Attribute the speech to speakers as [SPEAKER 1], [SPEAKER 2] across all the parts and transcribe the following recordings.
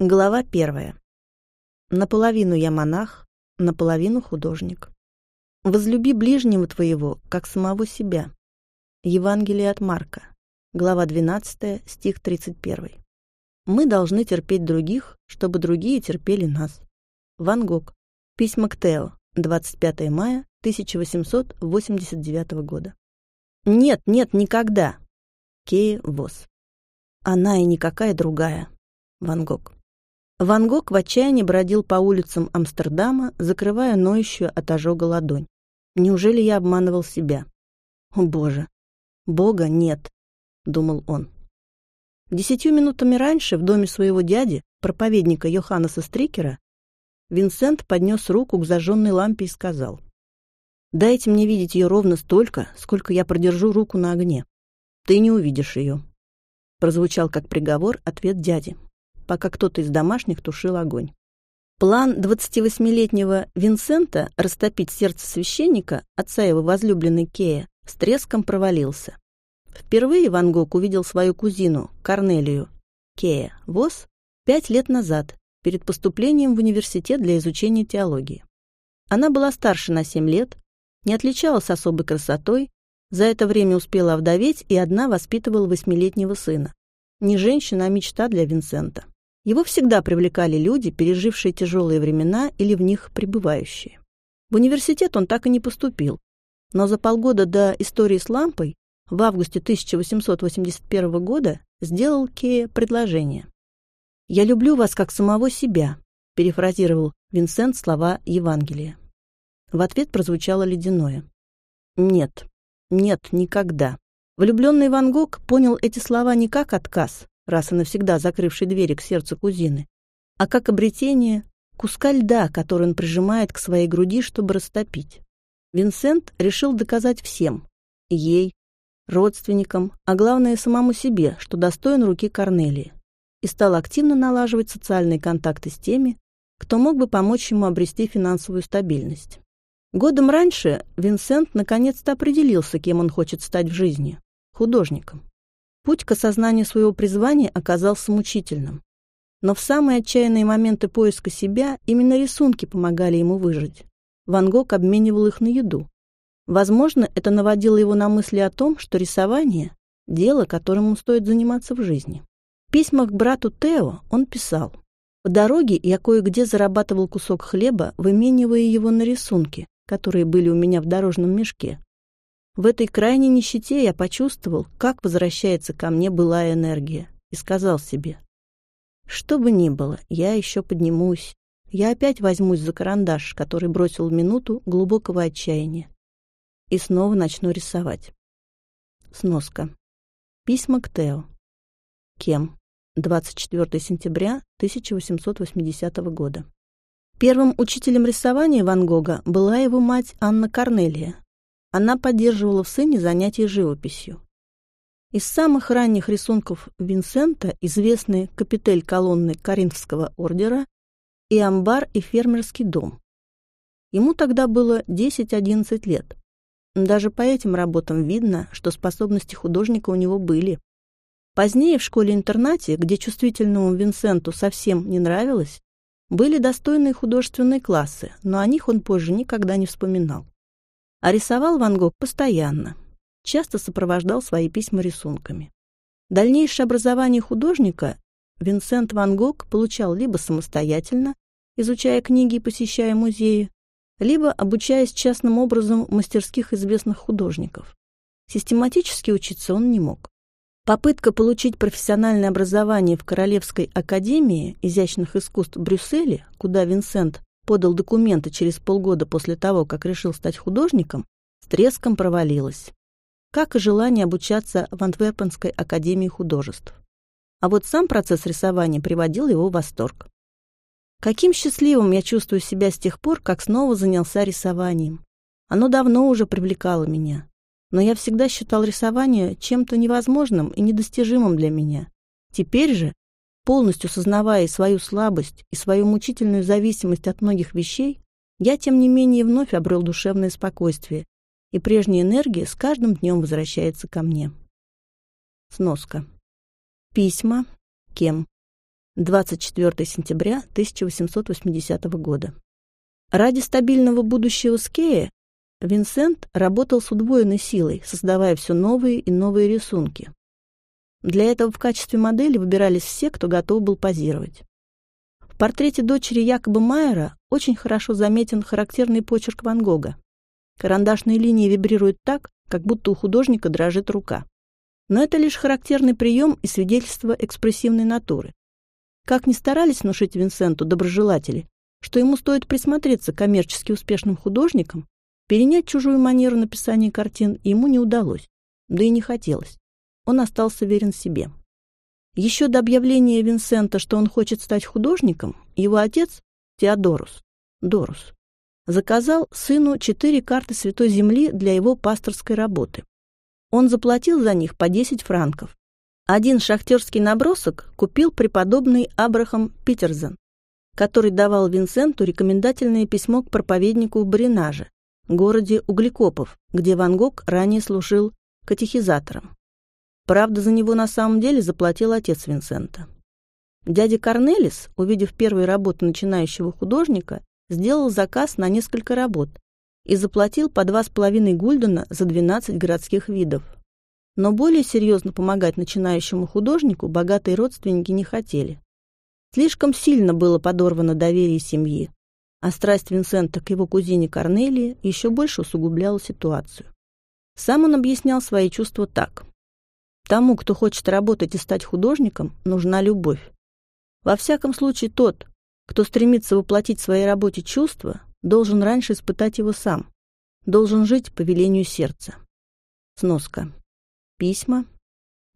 [SPEAKER 1] Глава первая. Наполовину я монах, наполовину художник. Возлюби ближнего твоего, как самого себя. Евангелие от Марка. Глава 12, стих 31. Мы должны терпеть других, чтобы другие терпели нас. Ван Гог. Письма к Тео. 25 мая 1889 года. Нет, нет, никогда. Кея Вос. Она и никакая другая. Ван Гог. Ван Гог в отчаянии бродил по улицам Амстердама, закрывая ноющую от ожога ладонь. Неужели я обманывал себя? О, Боже! Бога нет, думал он. Десятью минутами раньше в доме своего дяди, проповедника Йоханнеса Стрикера, Винсент поднес руку к зажженной лампе и сказал, «Дайте мне видеть ее ровно столько, сколько я продержу руку на огне. Ты не увидишь ее». Прозвучал как приговор ответ дяди пока кто-то из домашних тушил огонь. План 28-летнего Винсента растопить сердце священника, отца его возлюбленной Кея, с треском провалился. Впервые Ван Гог увидел свою кузину, Корнелию, Кея, ВОЗ, пять лет назад, перед поступлением в университет для изучения теологии. Она была старше на семь лет, не отличалась особой красотой, за это время успела овдоветь и одна воспитывала восьмилетнего сына. Не женщина, а мечта для Винсента. Его всегда привлекали люди, пережившие тяжелые времена или в них пребывающие. В университет он так и не поступил, но за полгода до истории с лампой в августе 1881 года сделал Кея предложение. «Я люблю вас как самого себя», — перефразировал Винсент слова Евангелия. В ответ прозвучало ледяное. «Нет, нет, никогда». Влюбленный Ван Гог понял эти слова не как отказ, раз и навсегда закрывший двери к сердцу кузины, а как обретение куска льда, который он прижимает к своей груди, чтобы растопить. Винсент решил доказать всем, ей, родственникам, а главное самому себе, что достоин руки Корнелии, и стал активно налаживать социальные контакты с теми, кто мог бы помочь ему обрести финансовую стабильность. Годом раньше Винсент наконец-то определился, кем он хочет стать в жизни – художником. Путь к осознанию своего призвания оказался мучительным. Но в самые отчаянные моменты поиска себя именно рисунки помогали ему выжить. Ван Гог обменивал их на еду. Возможно, это наводило его на мысли о том, что рисование – дело, которым ему стоит заниматься в жизни. В письмах к брату Тео он писал «По дороге я кое-где зарабатывал кусок хлеба, выменивая его на рисунки, которые были у меня в дорожном мешке. В этой крайней нищете я почувствовал, как возвращается ко мне былая энергия, и сказал себе, что бы ни было, я еще поднимусь. Я опять возьмусь за карандаш, который бросил минуту глубокого отчаяния, и снова начну рисовать. Сноска. Письма к Тео. Кем? 24 сентября 1880 года. Первым учителем рисования Ван Гога была его мать Анна Корнелия, она поддерживала в сыне занятия живописью. Из самых ранних рисунков Винсента известны капитель колонны Коринфского ордера и амбар и фермерский дом. Ему тогда было 10-11 лет. Даже по этим работам видно, что способности художника у него были. Позднее в школе-интернате, где чувствительному Винсенту совсем не нравилось, были достойные художественные классы, но о них он позже никогда не вспоминал. А рисовал Ван Гог постоянно. Часто сопровождал свои письма рисунками. Дальнейшее образование художника Винсент Ван Гог получал либо самостоятельно, изучая книги и посещая музеи, либо обучаясь частным образом мастерских известных художников. Систематически учиться он не мог. Попытка получить профессиональное образование в Королевской академии изящных искусств Брюсселе, куда Винсент подал документы через полгода после того, как решил стать художником, с треском провалилась. Как и желание обучаться в Антверпенской академии художеств. А вот сам процесс рисования приводил его в восторг. Каким счастливым я чувствую себя с тех пор, как снова занялся рисованием. Оно давно уже привлекало меня. Но я всегда считал рисование чем-то невозможным и недостижимым для меня. Теперь же Полностью сознавая свою слабость и свою мучительную зависимость от многих вещей, я, тем не менее, вновь обрел душевное спокойствие, и прежняя энергия с каждым днем возвращается ко мне. Сноска. Письма. Кем. 24 сентября 1880 года. Ради стабильного будущего Скея Винсент работал с удвоенной силой, создавая все новые и новые рисунки. Для этого в качестве модели выбирались все, кто готов был позировать. В портрете дочери Якоба Майера очень хорошо заметен характерный почерк Ван Гога. Карандашные линии вибрируют так, как будто у художника дрожит рука. Но это лишь характерный прием и свидетельство экспрессивной натуры. Как ни старались внушить Винсенту доброжелатели, что ему стоит присмотреться к коммерчески успешным художникам, перенять чужую манеру написания картин ему не удалось, да и не хотелось. Он остался верен себе. Еще до объявления Винсента, что он хочет стать художником, его отец, Теодорус, Дорус, заказал сыну четыре карты Святой Земли для его пасторской работы. Он заплатил за них по 10 франков. Один шахтерский набросок купил преподобный Абрахам Питерзен, который давал Винсенту рекомендательное письмо к проповеднику в Баринаже, городе Углекопов, где Ван Гог ранее служил катехизатором. Правда, за него на самом деле заплатил отец Винсента. Дядя Корнелис, увидев первые работы начинающего художника, сделал заказ на несколько работ, и заплатил по два с половиной гульдена за 12 городских видов. Но более серьезно помогать начинающему художнику богатые родственники не хотели. Слишком сильно было подорвано доверие семьи, а страсть Винсента к его кузине Корнелии еще больше усугубляла ситуацию. Сам он объяснял свои чувства так. Тому, кто хочет работать и стать художником, нужна любовь. Во всяком случае, тот, кто стремится воплотить в своей работе чувства, должен раньше испытать его сам, должен жить по велению сердца. Сноска. Письма.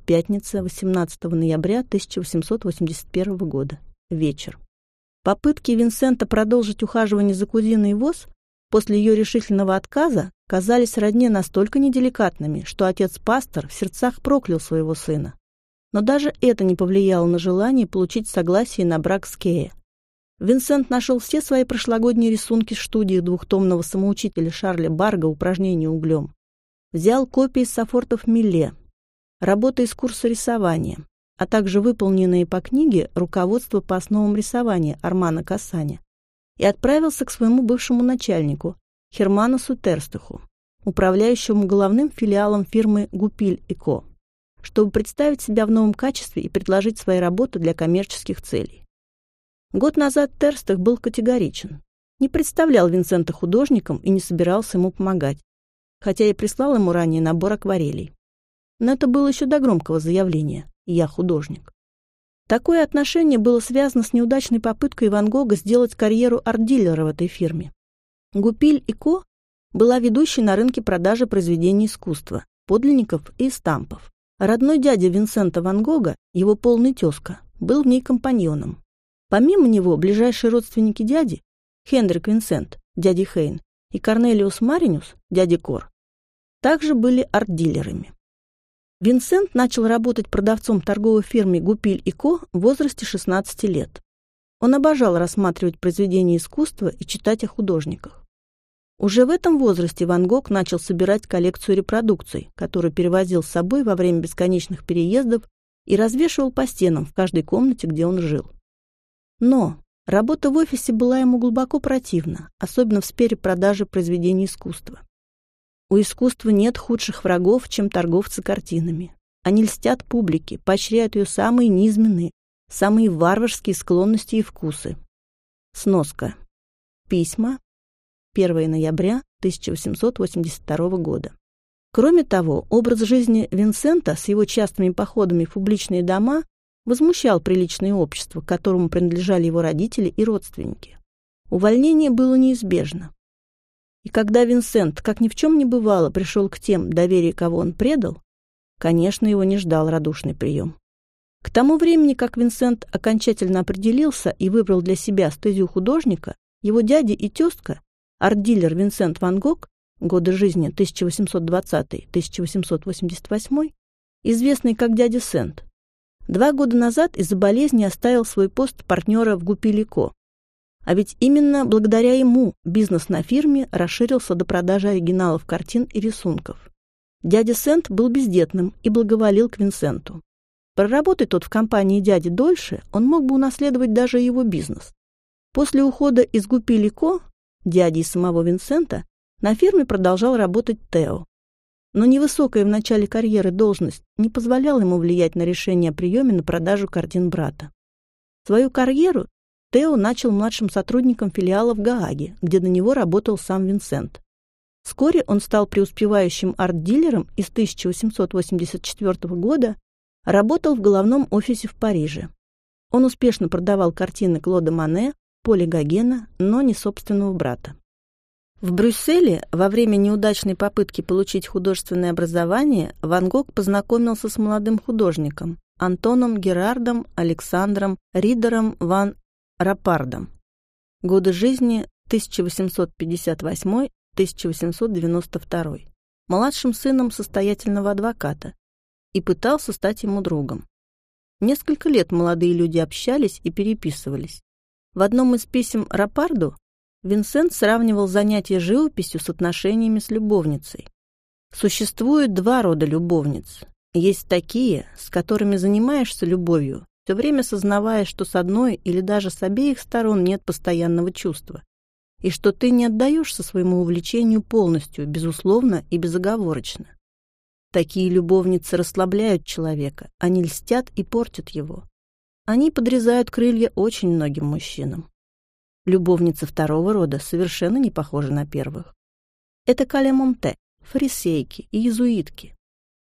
[SPEAKER 1] Пятница, 18 ноября 1881 года. Вечер. Попытки Винсента продолжить ухаживание за кузиной ВОЗ после ее решительного отказа казались родне настолько неделикатными, что отец-пастор в сердцах проклял своего сына. Но даже это не повлияло на желание получить согласие на брак с Кея. Винсент нашел все свои прошлогодние рисунки в студии двухтомного самоучителя Шарля Барга «Упражнение углем». Взял копии с софортов Милле, работы из курса рисования, а также выполненные по книге руководство по основам рисования Армана Касаня и отправился к своему бывшему начальнику Херману Сутерстаху, управляющему головным филиалом фирмы «Гупиль и Ко», чтобы представить себя в новом качестве и предложить свои работы для коммерческих целей. Год назад Терстах был категоричен. Не представлял Винсента художником и не собирался ему помогать, хотя и прислал ему ранее набор акварелей. Но это было еще до громкого заявления «Я художник». Такое отношение было связано с неудачной попыткой Ван Гога сделать карьеру арт-дилера в этой фирме. Гупиль и Ко была ведущей на рынке продажи произведений искусства, подлинников и стампов. Родной дядя Винсента Ван Гога, его полный тезка, был в ней компаньоном. Помимо него, ближайшие родственники дяди, Хендрик Винсент, дяди Хейн, и Корнелиус Маринус, дяди Кор, также были арт-дилерами. Винсент начал работать продавцом в торговой фирме «Гупиль и Ко» в возрасте 16 лет. Он обожал рассматривать произведения искусства и читать о художниках. Уже в этом возрасте Ван Гог начал собирать коллекцию репродукций, которую перевозил с собой во время бесконечных переездов и развешивал по стенам в каждой комнате, где он жил. Но работа в офисе была ему глубоко противна, особенно в сфере продажи произведений искусства. У искусства нет худших врагов, чем торговцы картинами. Они льстят публике, поощряют ее самые низменные, самые варварские склонности и вкусы. Сноска. Письма. 1 ноября 1882 года. Кроме того, образ жизни Винсента с его частыми походами в публичные дома возмущал приличное общество, которому принадлежали его родители и родственники. Увольнение было неизбежно. И когда Винсент, как ни в чем не бывало, пришел к тем, доверие кого он предал, конечно, его не ждал радушный прием. К тому времени, как Винсент окончательно определился и выбрал для себя стезию художника, его дядя и тезка, арт-дилер Винсент Ван Гог, годы жизни 1820-1888, известный как дядя Сент, Два года назад из-за болезни оставил свой пост партнера в Гупилико. А ведь именно благодаря ему бизнес на фирме расширился до продажи оригиналов картин и рисунков. Дядя Сент был бездетным и благоволил к Винсенту. Проработай тот в компании дяди дольше, он мог бы унаследовать даже его бизнес. После ухода из Гупилико, дяди самого Винсента, на фирме продолжал работать Тео. Но невысокая в начале карьеры должность не позволяла ему влиять на решение о приеме на продажу картин брата. Свою карьеру Тео начал младшим сотрудником филиала в Гааге, где на него работал сам Винсент. Вскоре он стал преуспевающим арт-дилером и с 1884 года работал в головном офисе в Париже. Он успешно продавал картины Клода Мане, Поля Гогена, но не собственного брата. В Брюсселе во время неудачной попытки получить художественное образование Ван Гог познакомился с молодым художником Антоном Герардом Александром Ридером ван Рапардом. Годы жизни 1858-1892. Младшим сыном состоятельного адвоката и пытался стать ему другом. Несколько лет молодые люди общались и переписывались. В одном из писем Рапарду Винсент сравнивал занятия живописью с отношениями с любовницей. Существует два рода любовниц. Есть такие, с которыми занимаешься любовью, все время сознавая, что с одной или даже с обеих сторон нет постоянного чувства, и что ты не отдаешься своему увлечению полностью, безусловно и безоговорочно. Такие любовницы расслабляют человека, они льстят и портят его. Они подрезают крылья очень многим мужчинам. Любовницы второго рода совершенно не похожи на первых. Это калемонте, фарисейки и иезуитки.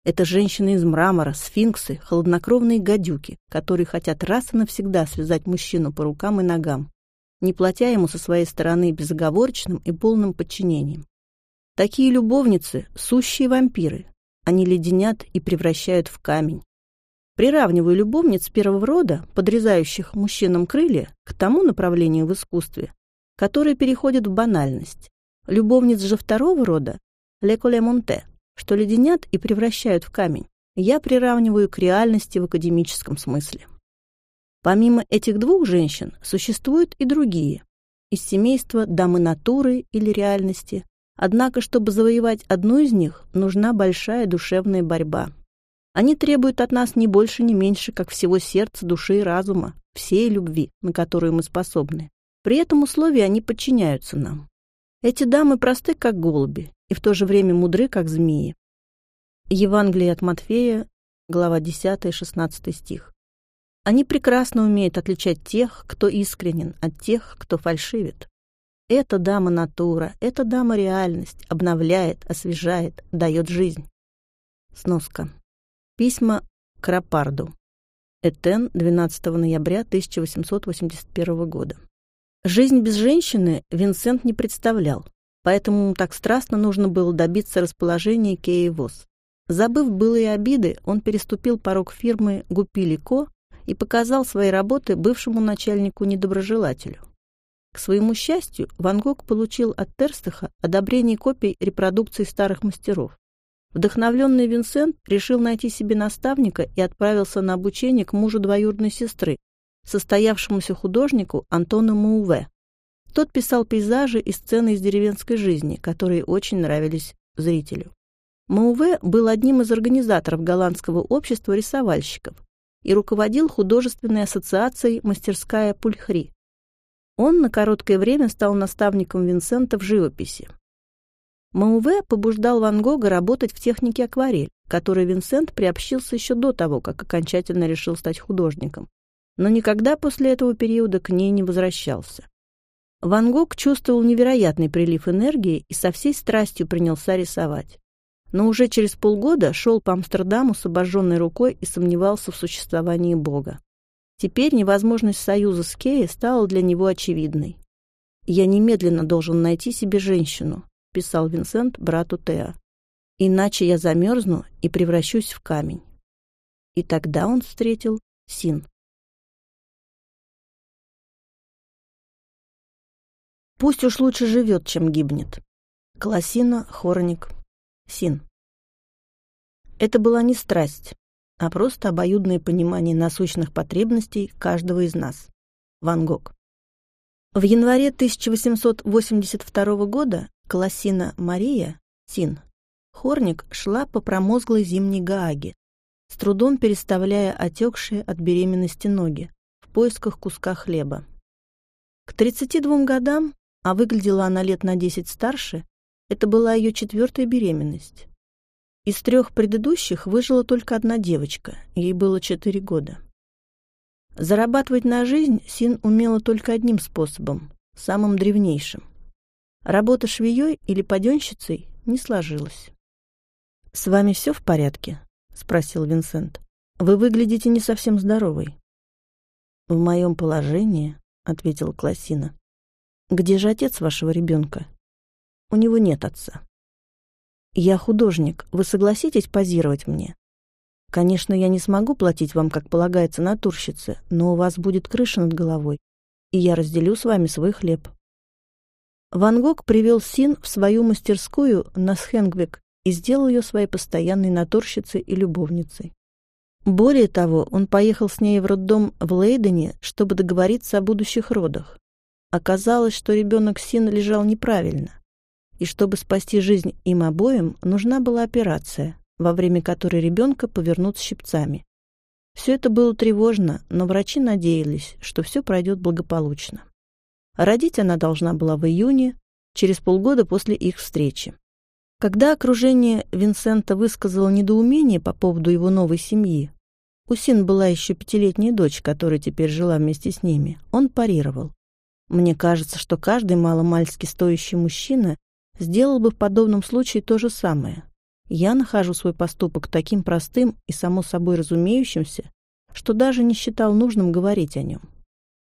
[SPEAKER 1] Это женщины из мрамора, сфинксы, холоднокровные гадюки, которые хотят раз и навсегда связать мужчину по рукам и ногам, не платя ему со своей стороны безоговорочным и полным подчинением. Такие любовницы — сущие вампиры. Они леденят и превращают в камень. Приравниваю любовниц первого рода, подрезающих мужчинам крылья, к тому направлению в искусстве, которое переходит в банальность. Любовниц же второго рода, леколе монте, что леденят и превращают в камень, я приравниваю к реальности в академическом смысле. Помимо этих двух женщин существуют и другие, из семейства дамы натуры или реальности, однако, чтобы завоевать одну из них, нужна большая душевная борьба. Они требуют от нас не больше, не меньше, как всего сердца, души и разума, всей любви, на которую мы способны. При этом условии они подчиняются нам. Эти дамы просты, как голуби, и в то же время мудры, как змеи. Евангелие от Матфея, глава 10, 16 стих. Они прекрасно умеют отличать тех, кто искренен, от тех, кто фальшивит. Эта дама натура, эта дама реальность, обновляет, освежает, дает жизнь. Сноска. Письма к Рапарду. Этен, 12 ноября 1881 года. Жизнь без женщины Винсент не представлял, поэтому так страстно нужно было добиться расположения Кеи Вос. Забыв былые обиды, он переступил порог фирмы «Гупили Ко» и показал свои работы бывшему начальнику-недоброжелателю. К своему счастью, Ван Гог получил от Терстеха одобрение копий репродукций старых мастеров. Вдохновленный Винсент решил найти себе наставника и отправился на обучение к мужу двоюродной сестры, состоявшемуся художнику Антону Мауве. Тот писал пейзажи и сцены из деревенской жизни, которые очень нравились зрителю. Мауве был одним из организаторов голландского общества рисовальщиков и руководил художественной ассоциацией «Мастерская Пульхри». Он на короткое время стал наставником Винсента в живописи. Мауве побуждал Ван Гога работать в технике акварель, которой Винсент приобщился еще до того, как окончательно решил стать художником, но никогда после этого периода к ней не возвращался. Ван Гог чувствовал невероятный прилив энергии и со всей страстью принялся рисовать. Но уже через полгода шел по Амстердаму с обожженной рукой и сомневался в существовании Бога. Теперь невозможность союза с Кеей стала для него очевидной. «Я немедленно должен найти себе женщину», — писал Винсент брату Теа. «Иначе я замерзну и превращусь в камень». И тогда он встретил Син. Пусть уж лучше живет, чем гибнет. Классина, Хорник, Син. Это была не страсть, а просто обоюдное понимание насущных потребностей каждого из нас. Ван Гог. В январе 1882 года Колосина Мария, Син, Хорник шла по промозглой зимней Гааге. с трудом переставляя отекшие от беременности ноги в поисках куска хлеба. К 32 годам, а выглядела она лет на 10 старше, это была ее четвертая беременность. Из трех предыдущих выжила только одна девочка, ей было 4 года. Зарабатывать на жизнь Син умела только одним способом, самым древнейшим. Работа швеей или паденщицей не сложилась. «С вами все в порядке?» — спросил Винсент. «Вы выглядите не совсем здоровой». «В моем положении», — ответила Классина. «Где же отец вашего ребенка?» «У него нет отца». «Я художник. Вы согласитесь позировать мне?» «Конечно, я не смогу платить вам, как полагается, натурщице, но у вас будет крыша над головой, и я разделю с вами свой хлеб». Ван Гог привел Син в свою мастерскую на Схенгвик и сделал ее своей постоянной натурщицей и любовницей. Более того, он поехал с ней в роддом в Лейдене, чтобы договориться о будущих родах. Оказалось, что ребенок Син лежал неправильно, и чтобы спасти жизнь им обоим, нужна была операция, во время которой ребенка повернут щипцами. Все это было тревожно, но врачи надеялись, что все пройдет благополучно. Родить она должна была в июне, через полгода после их встречи. Когда окружение Винсента высказало недоумение по поводу его новой семьи, у Син была еще пятилетняя дочь, которая теперь жила вместе с ними, он парировал. Мне кажется, что каждый маломальски стоящий мужчина сделал бы в подобном случае то же самое. Я нахожу свой поступок таким простым и само собой разумеющимся, что даже не считал нужным говорить о нем.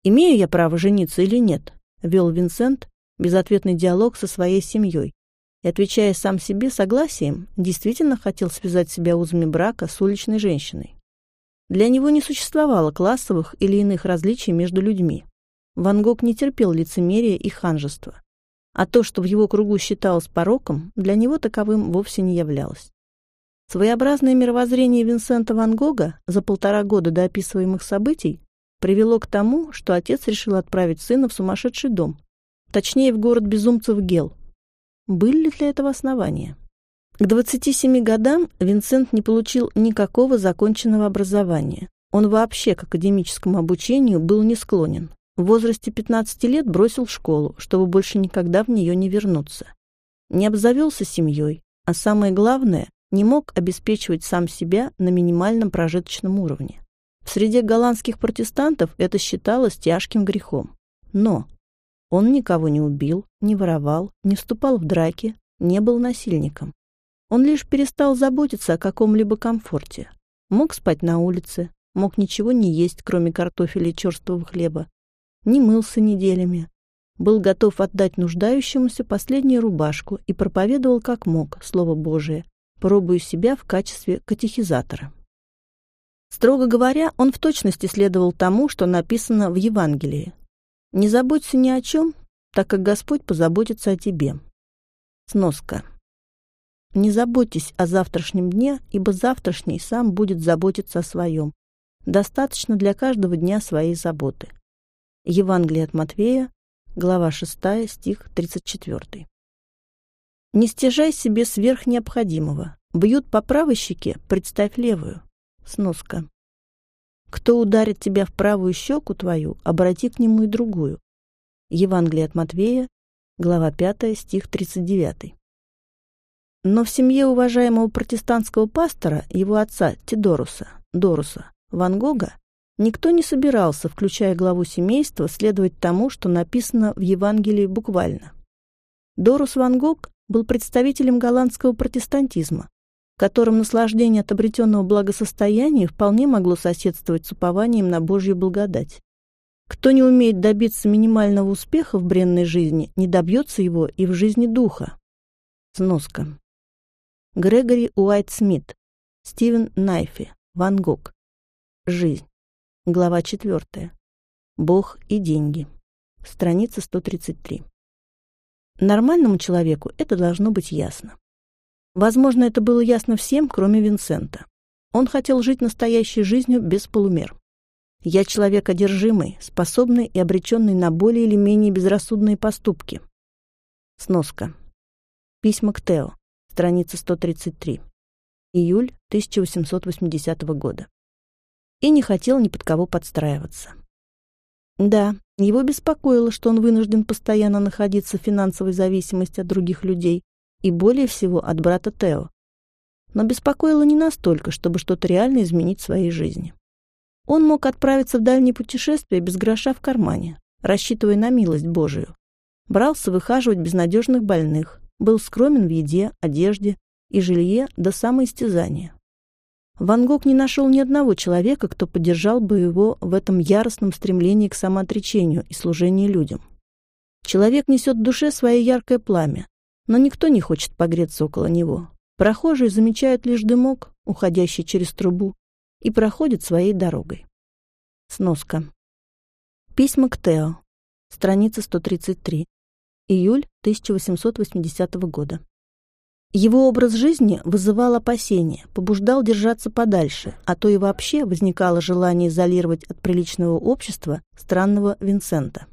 [SPEAKER 1] «Имею я право жениться или нет?» — вел Винсент безответный диалог со своей семьей. И, отвечая сам себе согласием, действительно хотел связать себя узами брака с уличной женщиной. Для него не существовало классовых или иных различий между людьми. Ван Гог не терпел лицемерия и ханжества. А то, что в его кругу считалось пороком, для него таковым вовсе не являлось. Своеобразное мировоззрение Винсента Ван Гога за полтора года до описываемых событий привело к тому, что отец решил отправить сына в сумасшедший дом, точнее, в город безумцев Гел. Были ли для этого основания? К 27 годам Винсент не получил никакого законченного образования. Он вообще к академическому обучению был не склонен. В возрасте 15 лет бросил школу, чтобы больше никогда в нее не вернуться. Не обзавелся семьей, а самое главное, не мог обеспечивать сам себя на минимальном прожиточном уровне. В среде голландских протестантов это считалось тяжким грехом. Но он никого не убил, не воровал, не вступал в драки, не был насильником. Он лишь перестал заботиться о каком-либо комфорте. Мог спать на улице, мог ничего не есть, кроме картофеля и черствого хлеба, не мылся неделями, был готов отдать нуждающемуся последнюю рубашку и проповедовал как мог Слово Божие, пробуя себя в качестве катехизатора. Строго говоря, он в точности следовал тому, что написано в Евангелии. «Не заботься ни о чем, так как Господь позаботится о тебе». Сноска. «Не заботьтесь о завтрашнем дне, ибо завтрашний сам будет заботиться о своем. Достаточно для каждого дня своей заботы». Евангелие от Матвея, глава 6, стих 34. «Не стяжай себе сверх необходимого. Бьют по правой щеке, представь левую. Сноска. «Кто ударит тебя в правую щеку твою, обрати к нему и другую». Евангелие от Матвея, глава 5, стих 39. Но в семье уважаемого протестантского пастора, его отца Тидоруса, Доруса, Ван Гога, никто не собирался, включая главу семейства, следовать тому, что написано в Евангелии буквально. Дорус Ван Гог был представителем голландского протестантизма, которым наслаждение от обретенного благосостояния вполне могло соседствовать с упованием на Божью благодать. Кто не умеет добиться минимального успеха в бренной жизни, не добьется его и в жизни духа. Сноска. Грегори Уайт Смит, Стивен Найфи, Ван Гог. Жизнь. Глава 4. Бог и деньги. Страница 133. Нормальному человеку это должно быть ясно. Возможно, это было ясно всем, кроме Винсента. Он хотел жить настоящей жизнью без полумер. Я человек одержимый, способный и обреченный на более или менее безрассудные поступки. Сноска. Письма к Тео. Страница 133. Июль 1880 года. И не хотел ни под кого подстраиваться. Да, его беспокоило, что он вынужден постоянно находиться в финансовой зависимости от других людей и более всего от брата Тео. Но беспокоило не настолько, чтобы что-то реально изменить в своей жизни. Он мог отправиться в дальние путешествия без гроша в кармане, рассчитывая на милость Божию. Брался выхаживать безнадежных больных, был скромен в еде, одежде и жилье до самоистязания. Ван Гог не нашел ни одного человека, кто поддержал бы его в этом яростном стремлении к самоотречению и служению людям. Человек несет в душе свое яркое пламя, но никто не хочет погреться около него. Прохожие замечают лишь дымок, уходящий через трубу, и проходят своей дорогой. Сноска. Письма к Тео. Страница 133. Июль 1880 года. Его образ жизни вызывал опасения, побуждал держаться подальше, а то и вообще возникало желание изолировать от приличного общества странного Винсента.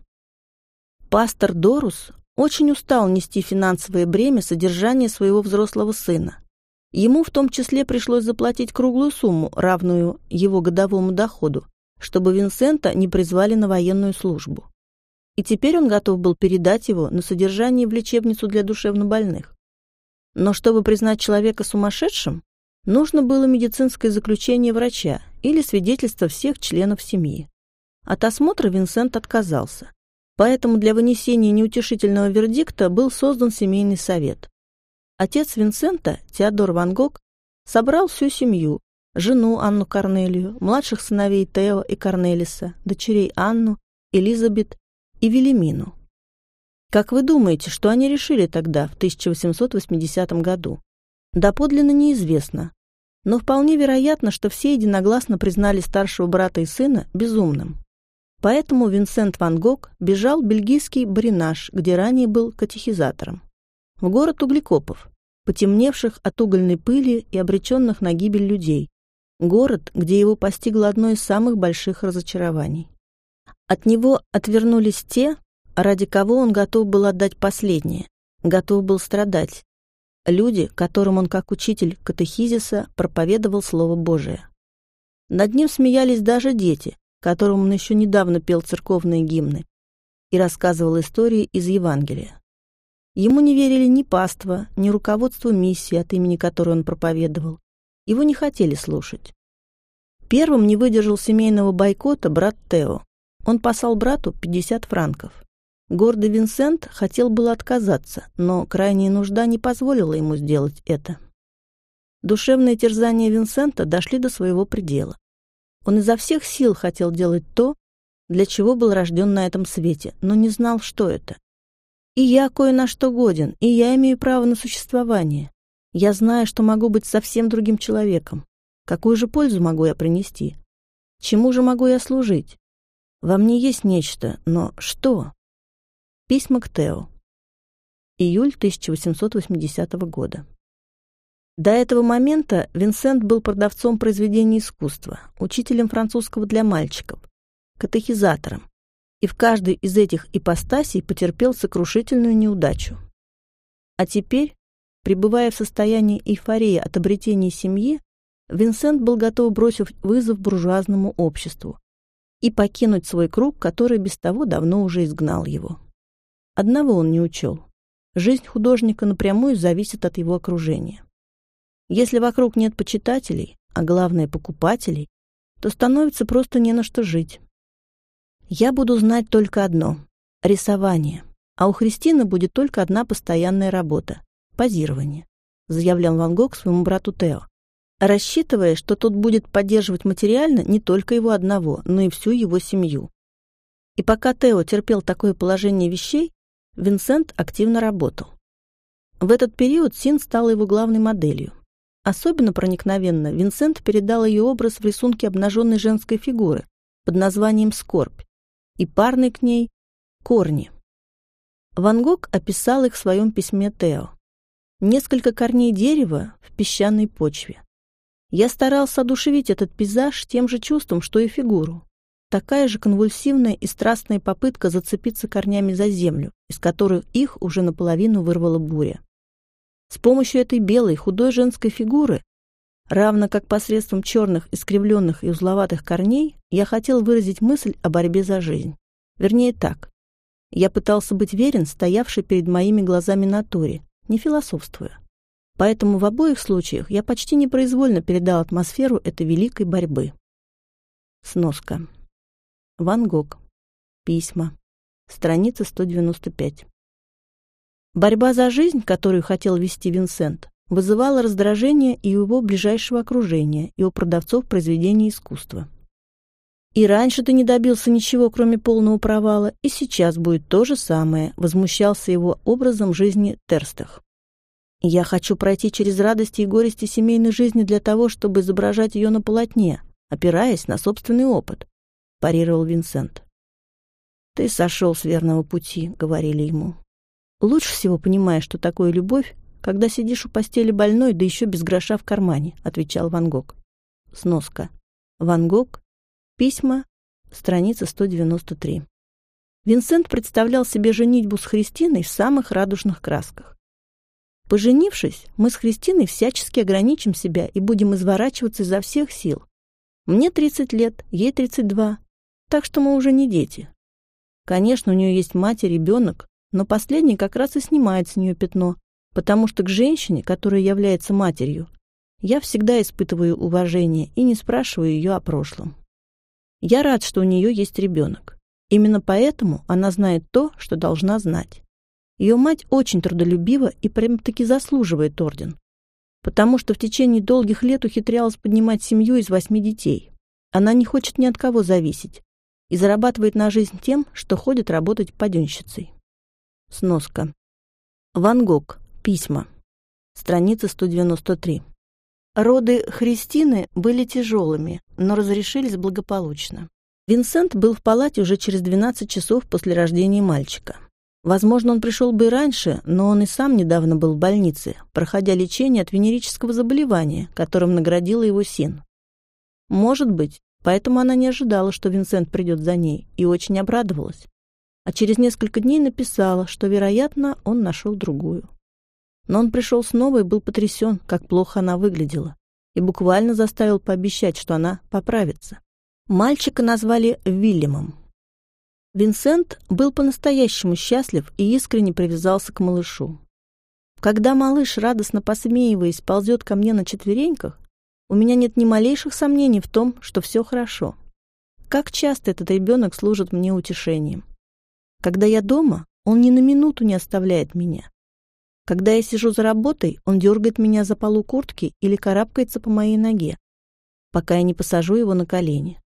[SPEAKER 1] Пастор Дорус очень устал нести финансовое бремя содержания своего взрослого сына. Ему в том числе пришлось заплатить круглую сумму, равную его годовому доходу, чтобы Винсента не призвали на военную службу. И теперь он готов был передать его на содержание в лечебницу для душевнобольных. Но чтобы признать человека сумасшедшим, нужно было медицинское заключение врача или свидетельство всех членов семьи. От осмотра Винсент отказался. Поэтому для вынесения неутешительного вердикта был создан семейный совет. Отец Винсента, Теодор Ван Гог, собрал всю семью, жену Анну Корнелию, младших сыновей Тео и Корнелиса, дочерей Анну, Элизабет и Велимину. Как вы думаете, что они решили тогда, в 1880 году? Доподлинно неизвестно, но вполне вероятно, что все единогласно признали старшего брата и сына безумным. Поэтому Винсент Ван Гог бежал в бельгийский Баринаж, где ранее был катехизатором, в город углекопов, потемневших от угольной пыли и обреченных на гибель людей, город, где его постигло одно из самых больших разочарований. От него отвернулись те, ради кого он готов был отдать последнее, готов был страдать. Люди, которым он как учитель катехизиса проповедовал Слово Божие. Над ним смеялись даже дети, которым он еще недавно пел церковные гимны и рассказывал истории из Евангелия. Ему не верили ни паства, ни руководству миссии, от имени которой он проповедовал. Его не хотели слушать. Первым не выдержал семейного бойкота брат Тео. Он посал брату 50 франков. Гордый Винсент хотел было отказаться, но крайняя нужда не позволила ему сделать это. Душевные терзания Винсента дошли до своего предела. Он изо всех сил хотел делать то, для чего был рожден на этом свете, но не знал, что это. И я кое на что годен, и я имею право на существование. Я знаю, что могу быть совсем другим человеком. Какую же пользу могу я принести? Чему же могу я служить? Во мне есть нечто, но что? Письма к Тео. Июль 1880 года. До этого момента Винсент был продавцом произведений искусства, учителем французского для мальчиков, катехизатором, и в каждой из этих ипостасей потерпел сокрушительную неудачу. А теперь, пребывая в состоянии эйфории от обретения семьи, Винсент был готов бросить вызов буржуазному обществу и покинуть свой круг, который без того давно уже изгнал его. Одного он не учел. Жизнь художника напрямую зависит от его окружения. Если вокруг нет почитателей, а главное покупателей, то становится просто не на что жить. Я буду знать только одно — рисование, а у Христины будет только одна постоянная работа — позирование, заявлял Ван Гог своему брату Тео, рассчитывая, что тот будет поддерживать материально не только его одного, но и всю его семью. И пока Тео терпел такое положение вещей, Винсент активно работал. В этот период Син стала его главной моделью. Особенно проникновенно Винсент передал ее образ в рисунке обнаженной женской фигуры под названием «Скорбь» и парный к ней «Корни». Ван Гог описал их в своем письме Тео. Несколько корней дерева в песчаной почве. Я старался одушевить этот пейзаж тем же чувством, что и фигуру. Такая же конвульсивная и страстная попытка зацепиться корнями за землю, из которых их уже наполовину вырвала буря. С помощью этой белой, худой женской фигуры Равно как посредством черных, искривленных и узловатых корней, я хотел выразить мысль о борьбе за жизнь. Вернее так. Я пытался быть верен стоявшей перед моими глазами натуре, не философствуя. Поэтому в обоих случаях я почти непроизвольно передал атмосферу этой великой борьбы. Сноска. Ван Гог. Письма. Страница 195. Борьба за жизнь, которую хотел вести Винсент, вызывала раздражение и у его ближайшего окружения, и у продавцов произведений искусства. «И раньше ты не добился ничего, кроме полного провала, и сейчас будет то же самое», возмущался его образом жизни Терстах. «Я хочу пройти через радости и горести семейной жизни для того, чтобы изображать ее на полотне, опираясь на собственный опыт», парировал Винсент. «Ты сошел с верного пути», — говорили ему. «Лучше всего понимаешь, что такое любовь, когда сидишь у постели больной, да еще без гроша в кармане», — отвечал Ван Гог. Сноска. Ван Гог. Письма. Страница 193. Винсент представлял себе женитьбу с Христиной в самых радужных красках. Поженившись, мы с Христиной всячески ограничим себя и будем изворачиваться изо всех сил. Мне 30 лет, ей 32, так что мы уже не дети. Конечно, у нее есть мать и ребенок, но последний как раз и снимает с нее пятно, потому что к женщине, которая является матерью, я всегда испытываю уважение и не спрашиваю ее о прошлом. Я рад, что у нее есть ребенок. Именно поэтому она знает то, что должна знать. Ее мать очень трудолюбива и прям-таки заслуживает орден, потому что в течение долгих лет ухитрялась поднимать семью из восьми детей. Она не хочет ни от кого зависеть, и зарабатывает на жизнь тем, что ходит работать паденщицей. Сноска. Ван Гог. Письма. Страница 193. Роды Христины были тяжелыми, но разрешились благополучно. Винсент был в палате уже через 12 часов после рождения мальчика. Возможно, он пришел бы и раньше, но он и сам недавно был в больнице, проходя лечение от венерического заболевания, которым наградила его Син. Может быть, Поэтому она не ожидала, что Винсент придет за ней, и очень обрадовалась. А через несколько дней написала, что, вероятно, он нашел другую. Но он пришел снова и был потрясен, как плохо она выглядела, и буквально заставил пообещать, что она поправится. Мальчика назвали Вильямом. Винсент был по-настоящему счастлив и искренне привязался к малышу. Когда малыш, радостно посмеиваясь, ползет ко мне на четвереньках, у меня нет ни малейших сомнений в том, что все хорошо. Как часто этот ребенок служит мне утешением. Когда я дома, он ни на минуту не оставляет меня. Когда я сижу за работой, он дергает меня за полу куртки или карабкается по моей ноге, пока я не посажу его на колени.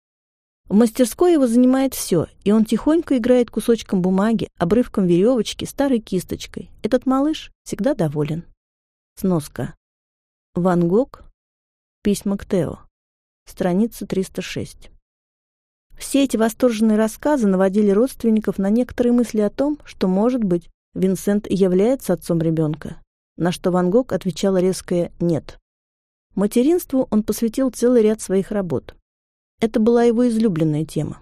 [SPEAKER 1] В мастерской его занимает все, и он тихонько играет кусочком бумаги, обрывком веревочки, старой кисточкой. Этот малыш всегда доволен. Сноска. Ван Гог, Письма к Тео. Страница 306. Все эти восторженные рассказы наводили родственников на некоторые мысли о том, что, может быть, Винсент является отцом ребенка, на что Ван Гог отвечал резкое «нет». Материнству он посвятил целый ряд своих работ. Это была его излюбленная тема.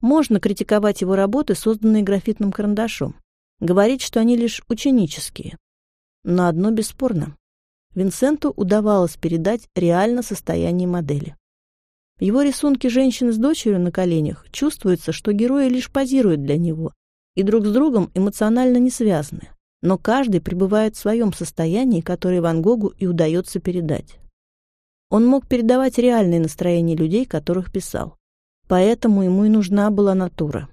[SPEAKER 1] Можно критиковать его работы, созданные графитным карандашом, говорить, что они лишь ученические. Но одно бесспорно. Винсенту удавалось передать реально состояние модели. В его рисунке женщины с дочерью на коленях чувствуется, что герои лишь позируют для него и друг с другом эмоционально не связаны, но каждый пребывает в своем состоянии, которое Ван Гогу и удается передать. Он мог передавать реальные настроения людей, которых писал. Поэтому ему и нужна была натура.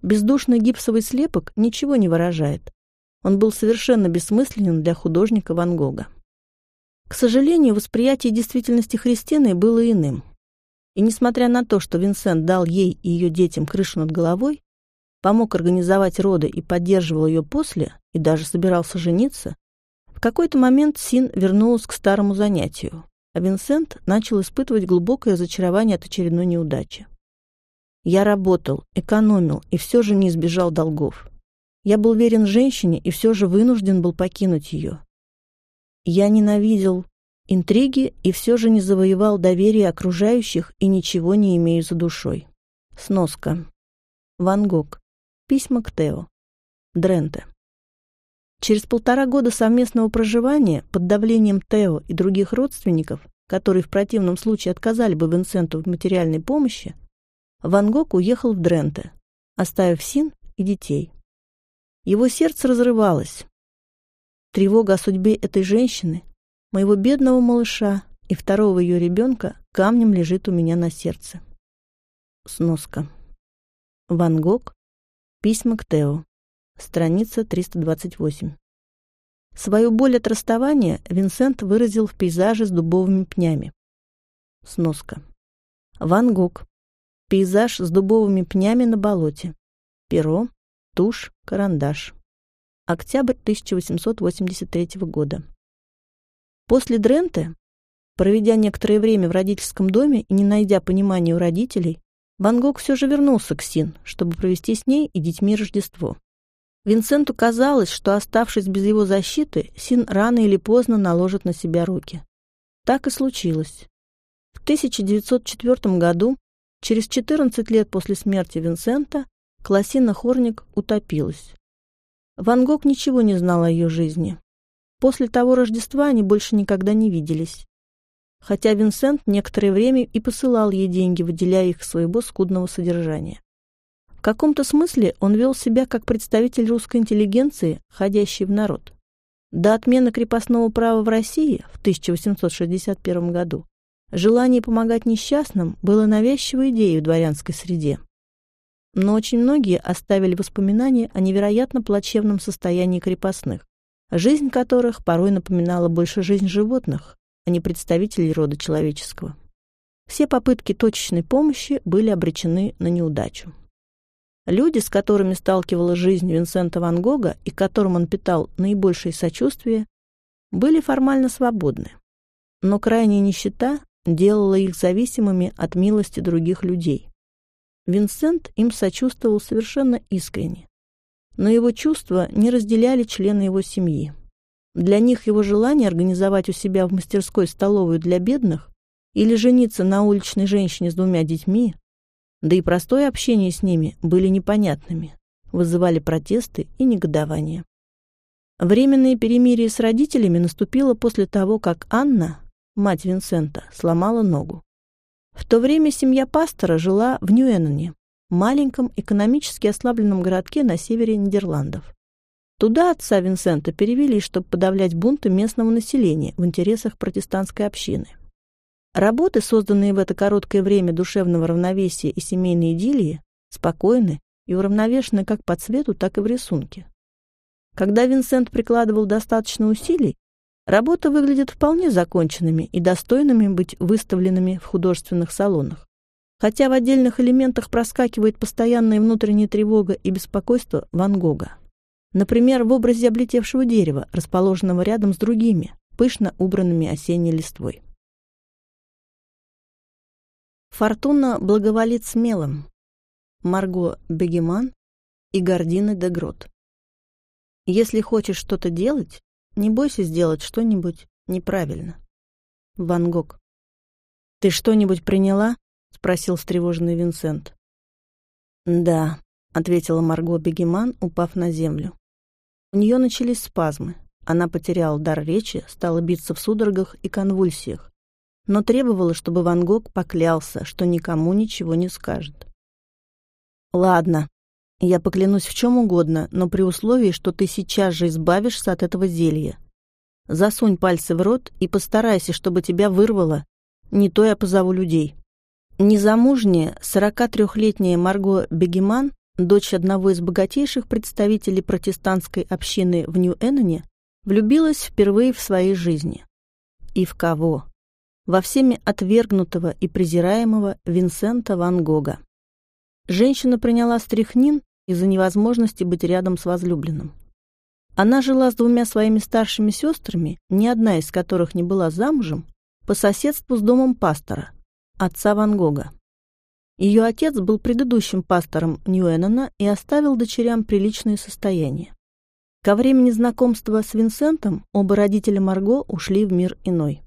[SPEAKER 1] Бездушный гипсовый слепок ничего не выражает. Он был совершенно бессмысленен для художника Ван Гога. К сожалению, восприятие действительности Христины было иным. И несмотря на то, что Винсент дал ей и ее детям крышу над головой, помог организовать роды и поддерживал ее после, и даже собирался жениться, в какой-то момент Син вернулась к старому занятию, а Винсент начал испытывать глубокое разочарование от очередной неудачи. Я работал, экономил и все же не избежал долгов. Я был верен женщине и все же вынужден был покинуть ее. Я ненавидел интриги и все же не завоевал доверие окружающих и ничего не имею за душой. Сноска. Ван Гог. Письма к Тео. Дренте. Через полтора года совместного проживания под давлением Тео и других родственников которые в противном случае отказали бы Винсенту в материальной помощи, Ван Гог уехал в Дренте, оставив Син и детей. Его сердце разрывалось. Тревога о судьбе этой женщины, моего бедного малыша и второго ее ребенка камнем лежит у меня на сердце. Сноска. Ван Гог. Письма к Тео. Страница 328. Свою боль от расставания Винсент выразил в пейзаже с дубовыми пнями. Сноска. Ван Гог. Пейзаж с дубовыми пнями на болоте. Перо, тушь, карандаш. Октябрь 1883 года. После Дренте, проведя некоторое время в родительском доме и не найдя понимания у родителей, Ван Гог все же вернулся к Син, чтобы провести с ней и детьми Рождество. Винсенту казалось, что, оставшись без его защиты, Син рано или поздно наложит на себя руки. Так и случилось. В 1904 году, через 14 лет после смерти Винсента, Классина Хорник утопилась. Ван Гог ничего не знал о ее жизни. После того Рождества они больше никогда не виделись. Хотя Винсент некоторое время и посылал ей деньги, выделяя их своего скудного содержания. В каком-то смысле он вел себя как представитель русской интеллигенции, ходящий в народ. До отмены крепостного права в России в 1861 году желание помогать несчастным было навязчивой идеей в дворянской среде. Но очень многие оставили воспоминания о невероятно плачевном состоянии крепостных, жизнь которых порой напоминала больше жизнь животных, а не представителей рода человеческого. Все попытки точечной помощи были обречены на неудачу. Люди, с которыми сталкивала жизнь Винсента Ван Гога и которым он питал наибольшее сочувствие, были формально свободны. Но крайняя нищета делала их зависимыми от милости других людей. Винсент им сочувствовал совершенно искренне. Но его чувства не разделяли члены его семьи. Для них его желание организовать у себя в мастерской столовую для бедных или жениться на уличной женщине с двумя детьми да и простое общение с ними были непонятными, вызывали протесты и негодование. Временное перемирие с родителями наступило после того, как Анна, мать Винсента, сломала ногу. В то время семья пастора жила в Ньюэноне, маленьком экономически ослабленном городке на севере Нидерландов. Туда отца Винсента перевели, чтобы подавлять бунты местного населения в интересах протестантской общины. Работы, созданные в это короткое время душевного равновесия и семейной идиллии, спокойны и уравновешены как по цвету, так и в рисунке. Когда Винсент прикладывал достаточно усилий, работы выглядят вполне законченными и достойными быть выставленными в художественных салонах. Хотя в отдельных элементах проскакивает постоянная внутренняя тревога и беспокойство Ван Гога. Например, в образе облетевшего дерева, расположенного рядом с другими, пышно убранными осенней листвой. Фортуна благоволит смелым. Марго Бегеман и Гордина де Грот. Если хочешь что-то делать, не бойся сделать что-нибудь неправильно. Ван Гог. «Ты что-нибудь приняла?» — спросил встревоженный Винсент. «Да», — ответила Марго Бегеман, упав на землю. У нее начались спазмы. Она потеряла дар речи, стала биться в судорогах и конвульсиях но требовала, чтобы Ван Гог поклялся, что никому ничего не скажет. «Ладно, я поклянусь в чем угодно, но при условии, что ты сейчас же избавишься от этого зелья. Засунь пальцы в рот и постарайся, чтобы тебя вырвало. Не то я позову людей». Незамужняя, 43-летняя Марго Бегеман, дочь одного из богатейших представителей протестантской общины в Нью-Энноне, влюбилась впервые в своей жизни. И в кого? во всеми отвергнутого и презираемого Винсента Ван Гога. Женщина приняла стряхнин из-за невозможности быть рядом с возлюбленным. Она жила с двумя своими старшими сестрами, ни одна из которых не была замужем, по соседству с домом пастора, отца Ван Гога. Ее отец был предыдущим пастором Ньюэннона и оставил дочерям приличное состояние. Ко времени знакомства с Винсентом оба родителя Марго ушли в мир иной.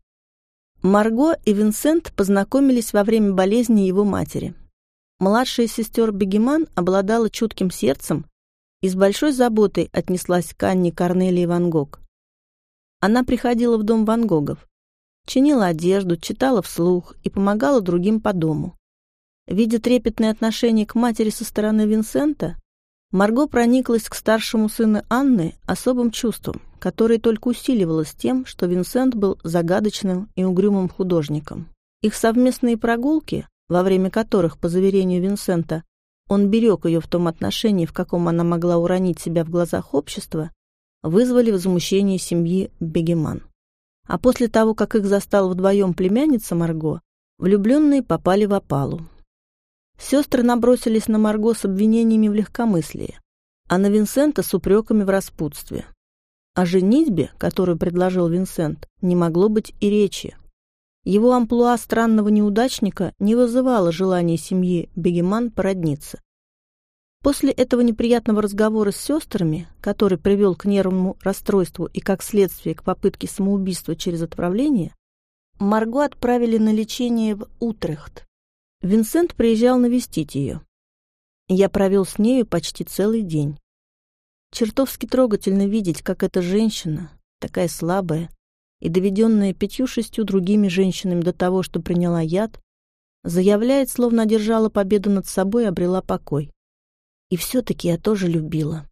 [SPEAKER 1] Марго и Винсент познакомились во время болезни его матери. Младшая сестер Бегеман обладала чутким сердцем и с большой заботой отнеслась к Анне Корнелии Ван Гог. Она приходила в дом Ван Гогов. чинила одежду, читала вслух и помогала другим по дому. Видя трепетное отношение к матери со стороны Винсента, Марго прониклась к старшему сыну Анны особым чувством, которое только усиливалось тем, что Винсент был загадочным и угрюмым художником. Их совместные прогулки, во время которых, по заверению Винсента, он берег ее в том отношении, в каком она могла уронить себя в глазах общества, вызвали возмущение семьи Бегеман. А после того, как их застал вдвоем племянница Марго, влюбленные попали в опалу. Сестры набросились на Марго с обвинениями в легкомыслии, а на Винсента с упреками в распутстве. О женитьбе, которую предложил Винсент, не могло быть и речи. Его амплуа странного неудачника не вызывало желания семьи Бегеман породниться. После этого неприятного разговора с сестрами, который привел к нервному расстройству и, как следствие, к попытке самоубийства через отправление, Марго отправили на лечение в Утрехт. Винсент приезжал навестить ее. Я провел с нею почти целый день. Чертовски трогательно видеть, как эта женщина, такая слабая и доведенная пятью-шестью другими женщинами до того, что приняла яд, заявляет, словно одержала победу над собой и обрела покой. И все-таки я тоже любила.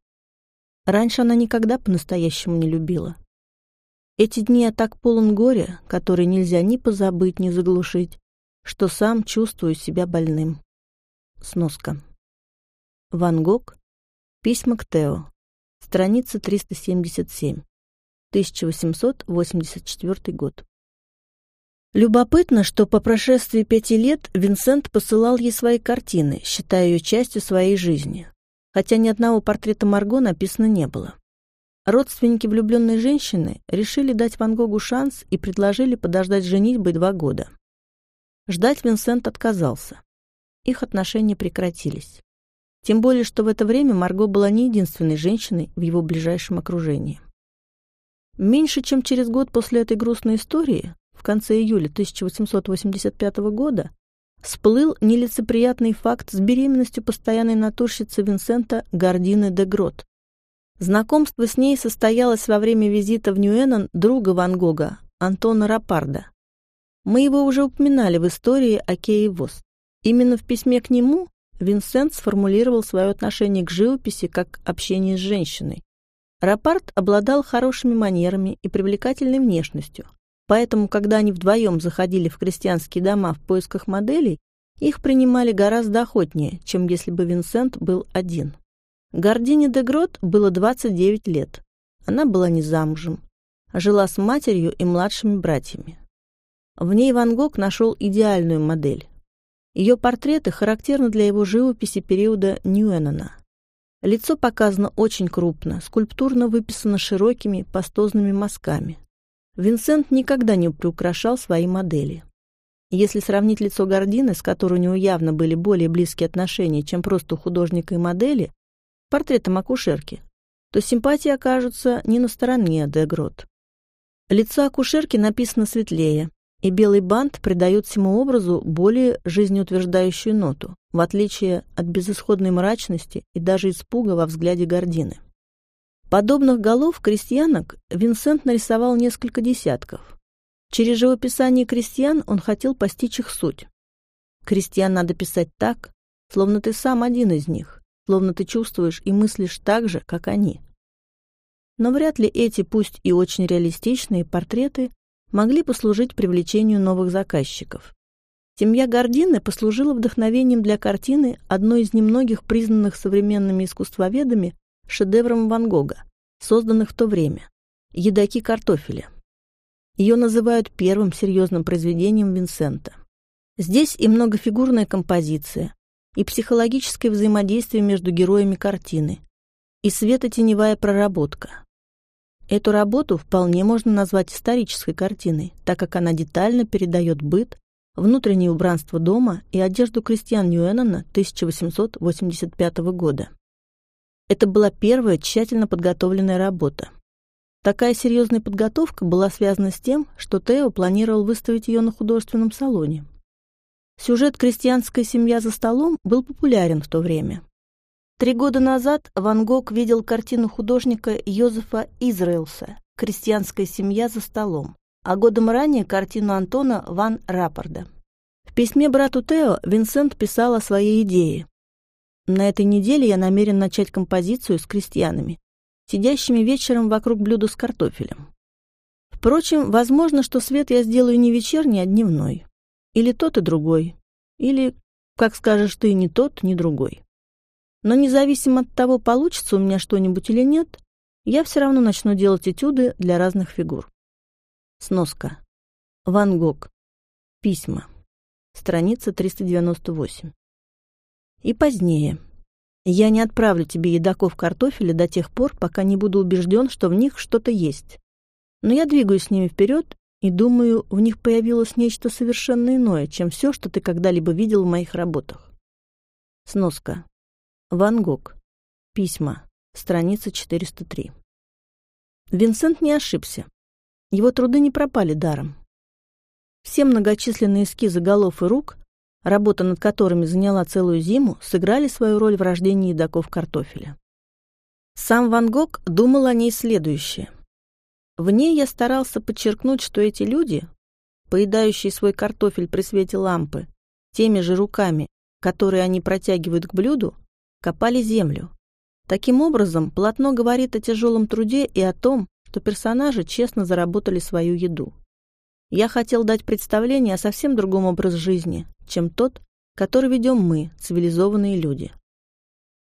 [SPEAKER 1] Раньше она никогда по-настоящему не любила. Эти дни я так полон горя, которые нельзя ни позабыть, ни заглушить, что сам чувствую себя больным. Сноска. Ван Гог. Письма к Тео. Страница 377. 1884 год. Любопытно, что по прошествии пяти лет Винсент посылал ей свои картины, считая ее частью своей жизни, хотя ни одного портрета Марго написано не было. Родственники влюбленной женщины решили дать Ван Гогу шанс и предложили подождать женитьбы два года. Ждать Винсент отказался. Их отношения прекратились. Тем более, что в это время Марго была не единственной женщиной в его ближайшем окружении. Меньше чем через год после этой грустной истории, в конце июля 1885 года, всплыл нелицеприятный факт с беременностью постоянной натурщицы Винсента Гардины де Грот. Знакомство с ней состоялось во время визита в Ньюэнон друга Ван Гога, Антона Рапарда, мы его уже упоминали в истории о Кее Вост. Именно в письме к нему Винсент сформулировал свое отношение к живописи как общение с женщиной. Рапарт обладал хорошими манерами и привлекательной внешностью, поэтому, когда они вдвоем заходили в крестьянские дома в поисках моделей, их принимали гораздо охотнее, чем если бы Винсент был один. Гордине де Грот было 29 лет. Она была не замужем, а жила с матерью и младшими братьями. В ней Ван Гог нашел идеальную модель. Ее портреты характерны для его живописи периода Ньюэнона. Лицо показано очень крупно, скульптурно выписано широкими пастозными мазками. Винсент никогда не приукрашал свои модели. Если сравнить лицо Гордины, с которой у него явно были более близкие отношения, чем просто у художника и модели, портретом акушерки, то симпатии окажутся не на стороне Дегрот. Лицо акушерки написано светлее, и белый бант придает всему образу более жизнеутверждающую ноту, в отличие от безысходной мрачности и даже испуга во взгляде Гордины. Подобных голов крестьянок Винсент нарисовал несколько десятков. Через живописание крестьян он хотел постичь их суть. Крестьян надо писать так, словно ты сам один из них, словно ты чувствуешь и мыслишь так же, как они. Но вряд ли эти, пусть и очень реалистичные, портреты могли послужить привлечению новых заказчиков. Семья Гордины послужила вдохновением для картины одной из немногих признанных современными искусствоведами шедевром Ван Гога, созданных в то время – «Едоки картофеля». Ее называют первым серьезным произведением Винсента. Здесь и многофигурная композиция, и психологическое взаимодействие между героями картины, и светотеневая проработка, Эту работу вполне можно назвать исторической картиной, так как она детально передает быт, внутреннее убранство дома и одежду крестьян Ньюэннона 1885 года. Это была первая тщательно подготовленная работа. Такая серьезная подготовка была связана с тем, что Тео планировал выставить ее на художественном салоне. Сюжет «Крестьянская семья за столом» был популярен в то время. Три года назад Ван Гог видел картину художника Йозефа Израилса «Крестьянская семья за столом». А годом ранее картину Антона Ван Раппорда. В письме брату Тео Винсент писал о своей идее. На этой неделе я намерен начать композицию с крестьянами, сидящими вечером вокруг блюда с картофелем. Впрочем, возможно, что свет я сделаю не вечерний, а дневной. Или тот и другой. Или, как скажешь ты, ни тот, ни другой. Но независимо от того, получится у меня что-нибудь или нет, я все равно начну делать этюды для разных фигур. Сноска. Ван Гог. Письма. Страница 398. И позднее. Я не отправлю тебе едоков картофеля до тех пор, пока не буду убежден, что в них что-то есть. Но я двигаюсь с ними вперед и думаю, в них появилось нечто совершенно иное, чем все, что ты когда-либо видел в моих работах. Сноска. Ван Гог. Письма. Страница 403. Винсент не ошибся. Его труды не пропали даром. Все многочисленные эскизы голов и рук, работа над которыми заняла целую зиму, сыграли свою роль в рождении едоков картофеля. Сам Ван Гог думал о ней следующее. В ней я старался подчеркнуть, что эти люди, поедающие свой картофель при свете лампы, теми же руками, которые они протягивают к блюду, копали землю. Таким образом, полотно говорит о тяжелом труде и о том, что персонажи честно заработали свою еду. Я хотел дать представление о совсем другом образе жизни, чем тот, который ведем мы, цивилизованные люди.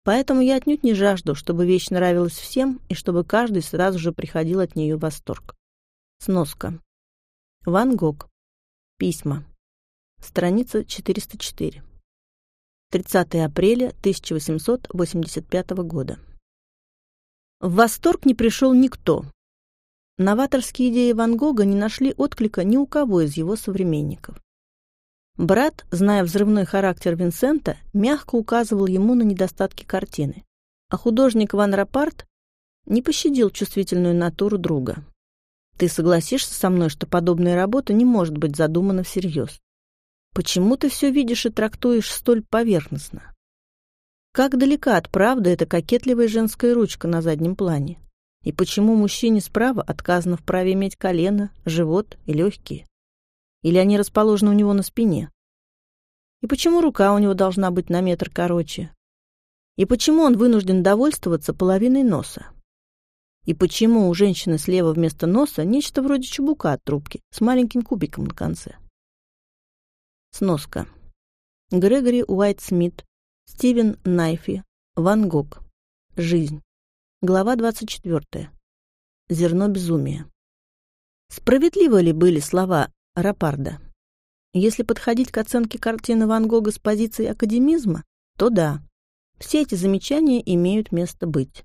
[SPEAKER 1] Поэтому я отнюдь не жажду, чтобы вещь нравилась всем и чтобы каждый сразу же приходил от нее в восторг. Сноска. Ван Гог. Письма. Страница 404. 30 апреля 1885 года. В восторг не пришел никто, Новаторские идеи Ван Гога не нашли отклика ни у кого из его современников. Брат, зная взрывной характер Винсента, мягко указывал ему на недостатки картины, а художник Ван Рапарт не пощадил чувствительную натуру друга. «Ты согласишься со мной, что подобная работа не может быть задумана всерьез? Почему ты все видишь и трактуешь столь поверхностно? Как далека от правды эта кокетливая женская ручка на заднем плане? И почему мужчине справа отказано в праве иметь колено, живот и легкие? Или они расположены у него на спине? И почему рука у него должна быть на метр короче? И почему он вынужден довольствоваться половиной носа? И почему у женщины слева вместо носа нечто вроде чубука от трубки с маленьким кубиком на конце? Сноска. Грегори Уайт Смит, Стивен Найфи, Ван Гог. Жизнь. Глава 24. Зерно безумия. Справедливы ли были слова Рапарда? Если подходить к оценке картины Ван Гога с позиции академизма, то да, все эти замечания имеют место быть.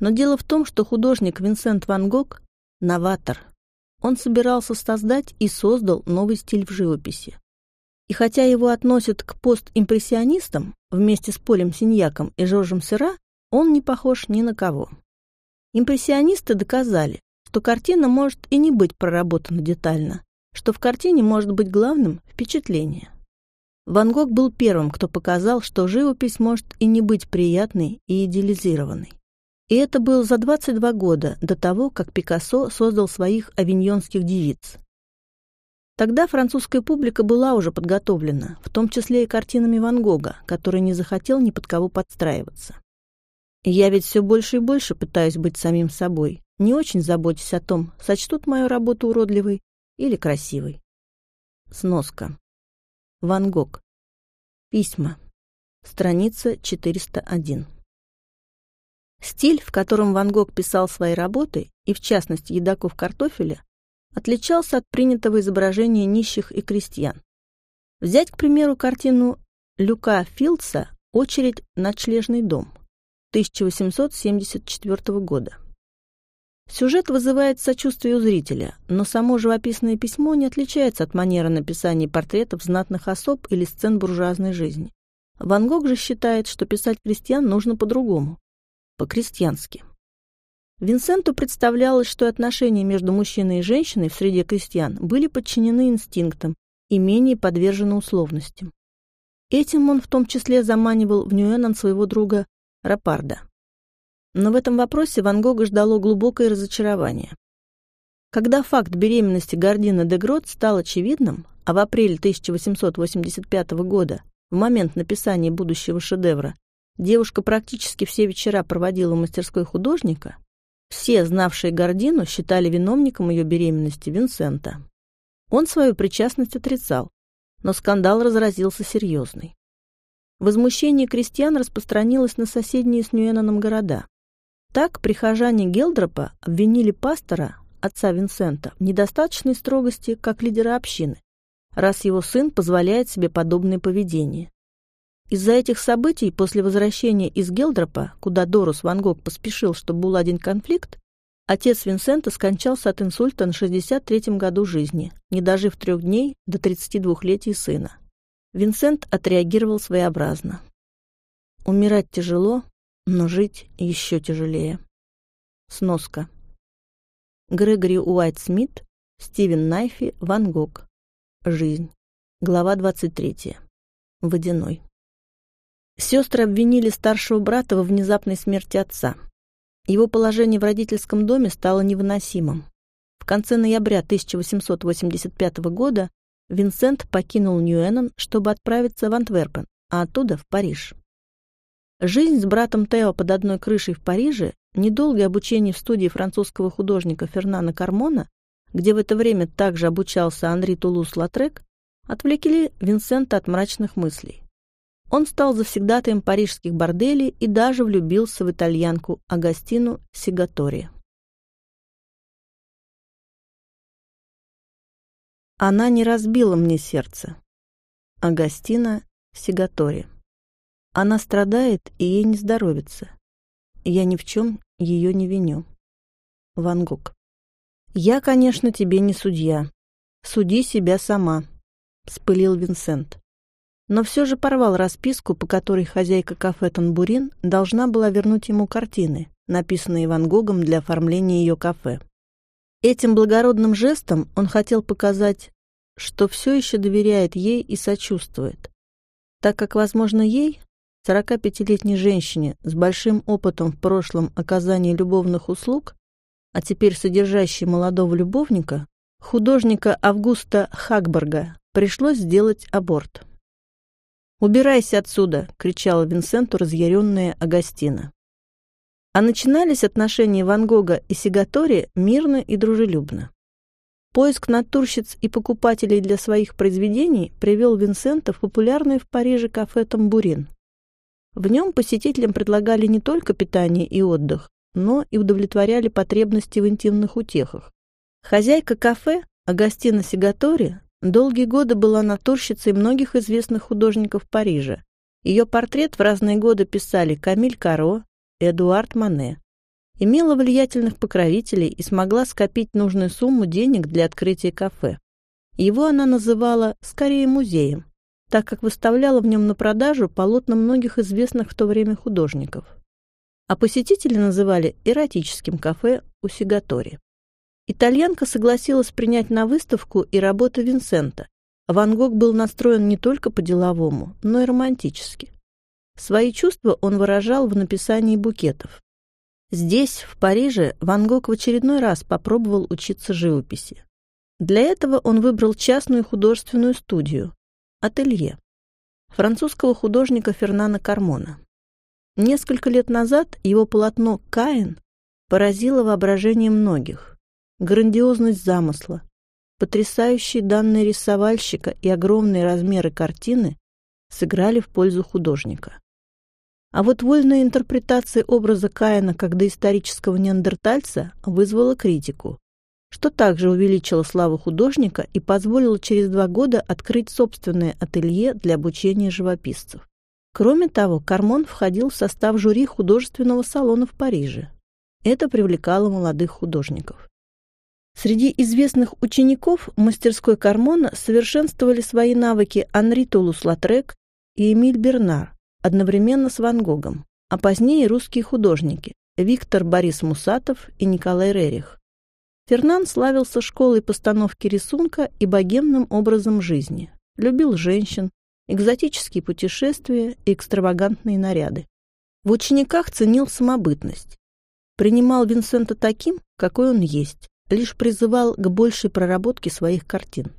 [SPEAKER 1] Но дело в том, что художник Винсент Ван Гог – новатор. Он собирался создать и создал новый стиль в живописи. И хотя его относят к постимпрессионистам вместе с Полем Синьяком и Жоржем Сера, он не похож ни на кого. Импрессионисты доказали, что картина может и не быть проработана детально, что в картине может быть главным впечатление. Ван Гог был первым, кто показал, что живопись может и не быть приятной и идеализированной. И это было за 22 года до того, как Пикассо создал своих авиньонских девиц. Тогда французская публика была уже подготовлена, в том числе и картинами Ван Гога, который не захотел ни под кого подстраиваться. Я ведь все больше и больше пытаюсь быть самим собой, не очень заботясь о том, сочтут мою работу уродливой или красивой. Сноска. Ван Гог. Письма. Страница 401. Стиль, в котором Ван Гог писал свои работы, и в частности едоков картофеля, отличался от принятого изображения нищих и крестьян. Взять, к примеру, картину Люка Филдса «Очередь на ночлежный дом», 1874 года. Сюжет вызывает сочувствие у зрителя, но само живописное письмо не отличается от манеры написания портретов знатных особ или сцен буржуазной жизни. Ван Гог же считает, что писать крестьян нужно по-другому, по-крестьянски. Винсенту представлялось, что отношения между мужчиной и женщиной в среде крестьян были подчинены инстинктам и менее подвержены условностям. Этим он в том числе заманивал в Ньюэнон своего друга Рапарда. Но в этом вопросе Ван Гога ждало глубокое разочарование. Когда факт беременности Гордина де Грот стал очевидным, а в апреле 1885 года, в момент написания будущего шедевра, девушка практически все вечера проводила в мастерской художника, все, знавшие Гордину, считали виновником ее беременности Винсента. Он свою причастность отрицал, но скандал разразился серьезный. Возмущение крестьян распространилось на соседние с Ньюэноном города. Так прихожане Гелдропа обвинили пастора, отца Винсента, в недостаточной строгости как лидера общины, раз его сын позволяет себе подобное поведение. Из-за этих событий после возвращения из Гелдропа, куда Дорус Ван Гог поспешил, чтобы уладить конфликт, отец Винсента скончался от инсульта на 63-м году жизни, не дожив трех дней до 32-летия сына. Винсент отреагировал своеобразно. Умирать тяжело, но жить еще тяжелее. Сноска. Грегори Уайт Смит, Стивен Найфи, Ван Гог. Жизнь. Глава 23. Водяной. Сестры обвинили старшего брата во внезапной смерти отца. Его положение в родительском доме стало невыносимым. В конце ноября 1885 года Винсент покинул Ньюэнон, чтобы отправиться в Антверпен, а оттуда в Париж. Жизнь с братом Тео под одной крышей в Париже Недолгое обучение в студии французского художника Фернана Кармона, где в это время также обучался Анри Тулус-Латрек, отвлекли Винсента от мрачных мыслей. Он стал завсегдатаем парижских борделей и даже влюбился в итальянку Агастину Сигатори. Она не разбила мне сердце. Агастина Сигатори. Она страдает, и ей не здоровится. Я ни в чем ее не виню. Ван Гог. «Я, конечно, тебе не судья. Суди себя сама», — спылил Винсент. Но все же порвал расписку, по которой хозяйка кафе «Танбурин» должна была вернуть ему картины, написанные Ван Гогом для оформления ее кафе. Этим благородным жестом он хотел показать, что все еще доверяет ей и сочувствует, так как, возможно, ей, 45-летней женщине с большим опытом в прошлом оказания любовных услуг, а теперь содержащей молодого любовника, художника Августа Хагберга, пришлось сделать аборт. «Убирайся отсюда!» — кричала Винсенту разъяренная Агастина. А начинались отношения Ван Гога и Сигатори мирно и дружелюбно. Поиск натурщиц и покупателей для своих произведений привел Винсента в популярное в Париже кафе «Тамбурин», в нем посетителям предлагали не только питание и отдых, но и удовлетворяли потребности в интимных утехах. Хозяйка кафе, Агастина Сигатори, долгие годы была натурщицей многих известных художников Парижа. Ее портрет в разные годы писали Камиль Каро, Эдуард Мане. Имела влиятельных покровителей и смогла скопить нужную сумму денег для открытия кафе. Его она называла скорее музеем, так как выставляла в нем на продажу полотна многих известных в то время художников. А посетители называли эротическим кафе у Сигатори. Итальянка согласилась принять на выставку и работы Винсента. Ван Гог был настроен не только по-деловому, но и романтически. Свои чувства он выражал в написании букетов. Здесь, в Париже, Ван Гог в очередной раз попробовал учиться живописи. Для этого он выбрал частную художественную студию, Ателье. Французского художника Фернана Кармона. Несколько лет назад его полотно «Каин» поразило воображение многих. Грандиозность замысла, потрясающие данные рисовальщика и огромные размеры картины сыграли в пользу художника. А вот вольная интерпретация образа Каина как доисторического неандертальца вызвала критику, что также увеличило славу художника и позволило через два года открыть собственное ателье для обучения живописцев. Кроме того, Кармон входил в состав жюри художественного салона в Париже. Это привлекало молодых художников. Среди известных учеников мастерской Кармона совершенствовали свои навыки Анри Тулус-Латрек и Эмиль Бернар, одновременно с Ван Гогом, а позднее русские художники Виктор Борис Мусатов и Николай Рерих. Фернан славился школой постановки рисунка и богемным образом жизни. Любил женщин, экзотические путешествия и экстравагантные наряды. В учениках ценил самобытность. Принимал Винсента таким, какой он есть, лишь призывал к большей проработке своих картин.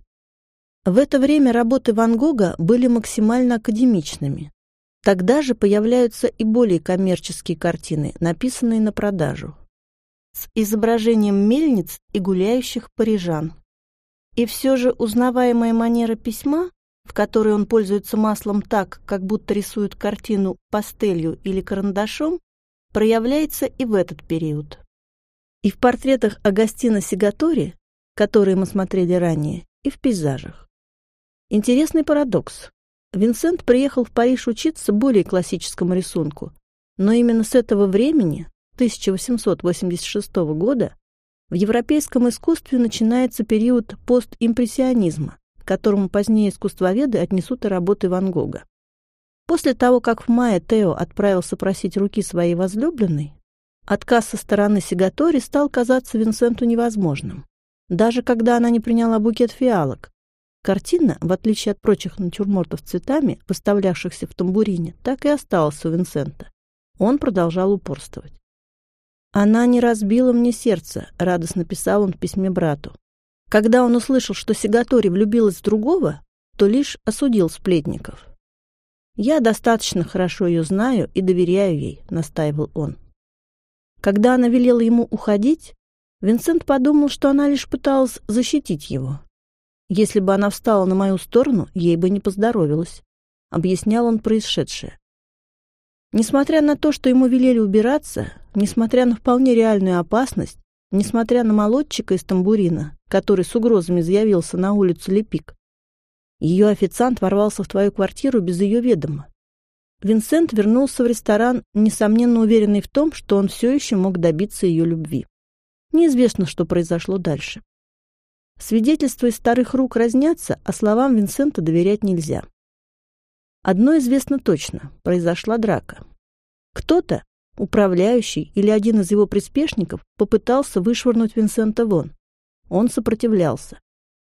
[SPEAKER 1] В это время работы Ван Гога были максимально академичными. Тогда же появляются и более коммерческие картины, написанные на продажу, с изображением мельниц и гуляющих парижан. И все же узнаваемая манера письма, в которой он пользуется маслом так, как будто рисует картину пастелью или карандашом, проявляется и в этот период. И в портретах Агастина Сигатори, которые мы смотрели ранее, и в пейзажах. Интересный парадокс. Винсент приехал в Париж учиться более классическому рисунку, но именно с этого времени, 1886 года, в европейском искусстве начинается период постимпрессионизма, к которому позднее искусствоведы отнесут и работы Ван Гога. После того, как в мае Тео отправился просить руки своей возлюбленной, отказ со стороны Сигатори стал казаться Винсенту невозможным. Даже когда она не приняла букет фиалок, Картина, в отличие от прочих натюрмортов цветами, выставлявшихся в тамбурине, так и осталась у Винсента. Он продолжал упорствовать. «Она не разбила мне сердце», — радостно писал он в письме брату. Когда он услышал, что Сигатори влюбилась в другого, то лишь осудил сплетников. «Я достаточно хорошо ее знаю и доверяю ей», — настаивал он. Когда она велела ему уходить, Винсент подумал, что она лишь пыталась защитить его. Если бы она встала на мою сторону, ей бы не поздоровилось. Объяснял он происшедшее. Несмотря на то, что ему велели убираться, несмотря на вполне реальную опасность, несмотря на молодчика из тамбурина, который с угрозами заявился на улицу Лепик, ее официант ворвался в твою квартиру без ее ведома. Винсент вернулся в ресторан, несомненно уверенный в том, что он все еще мог добиться ее любви. Неизвестно, что произошло дальше. Свидетельства из старых рук разнятся, а словам Винсента доверять нельзя. Одно известно точно – произошла драка. Кто-то, управляющий или один из его приспешников, попытался вышвырнуть Винсента вон. Он сопротивлялся.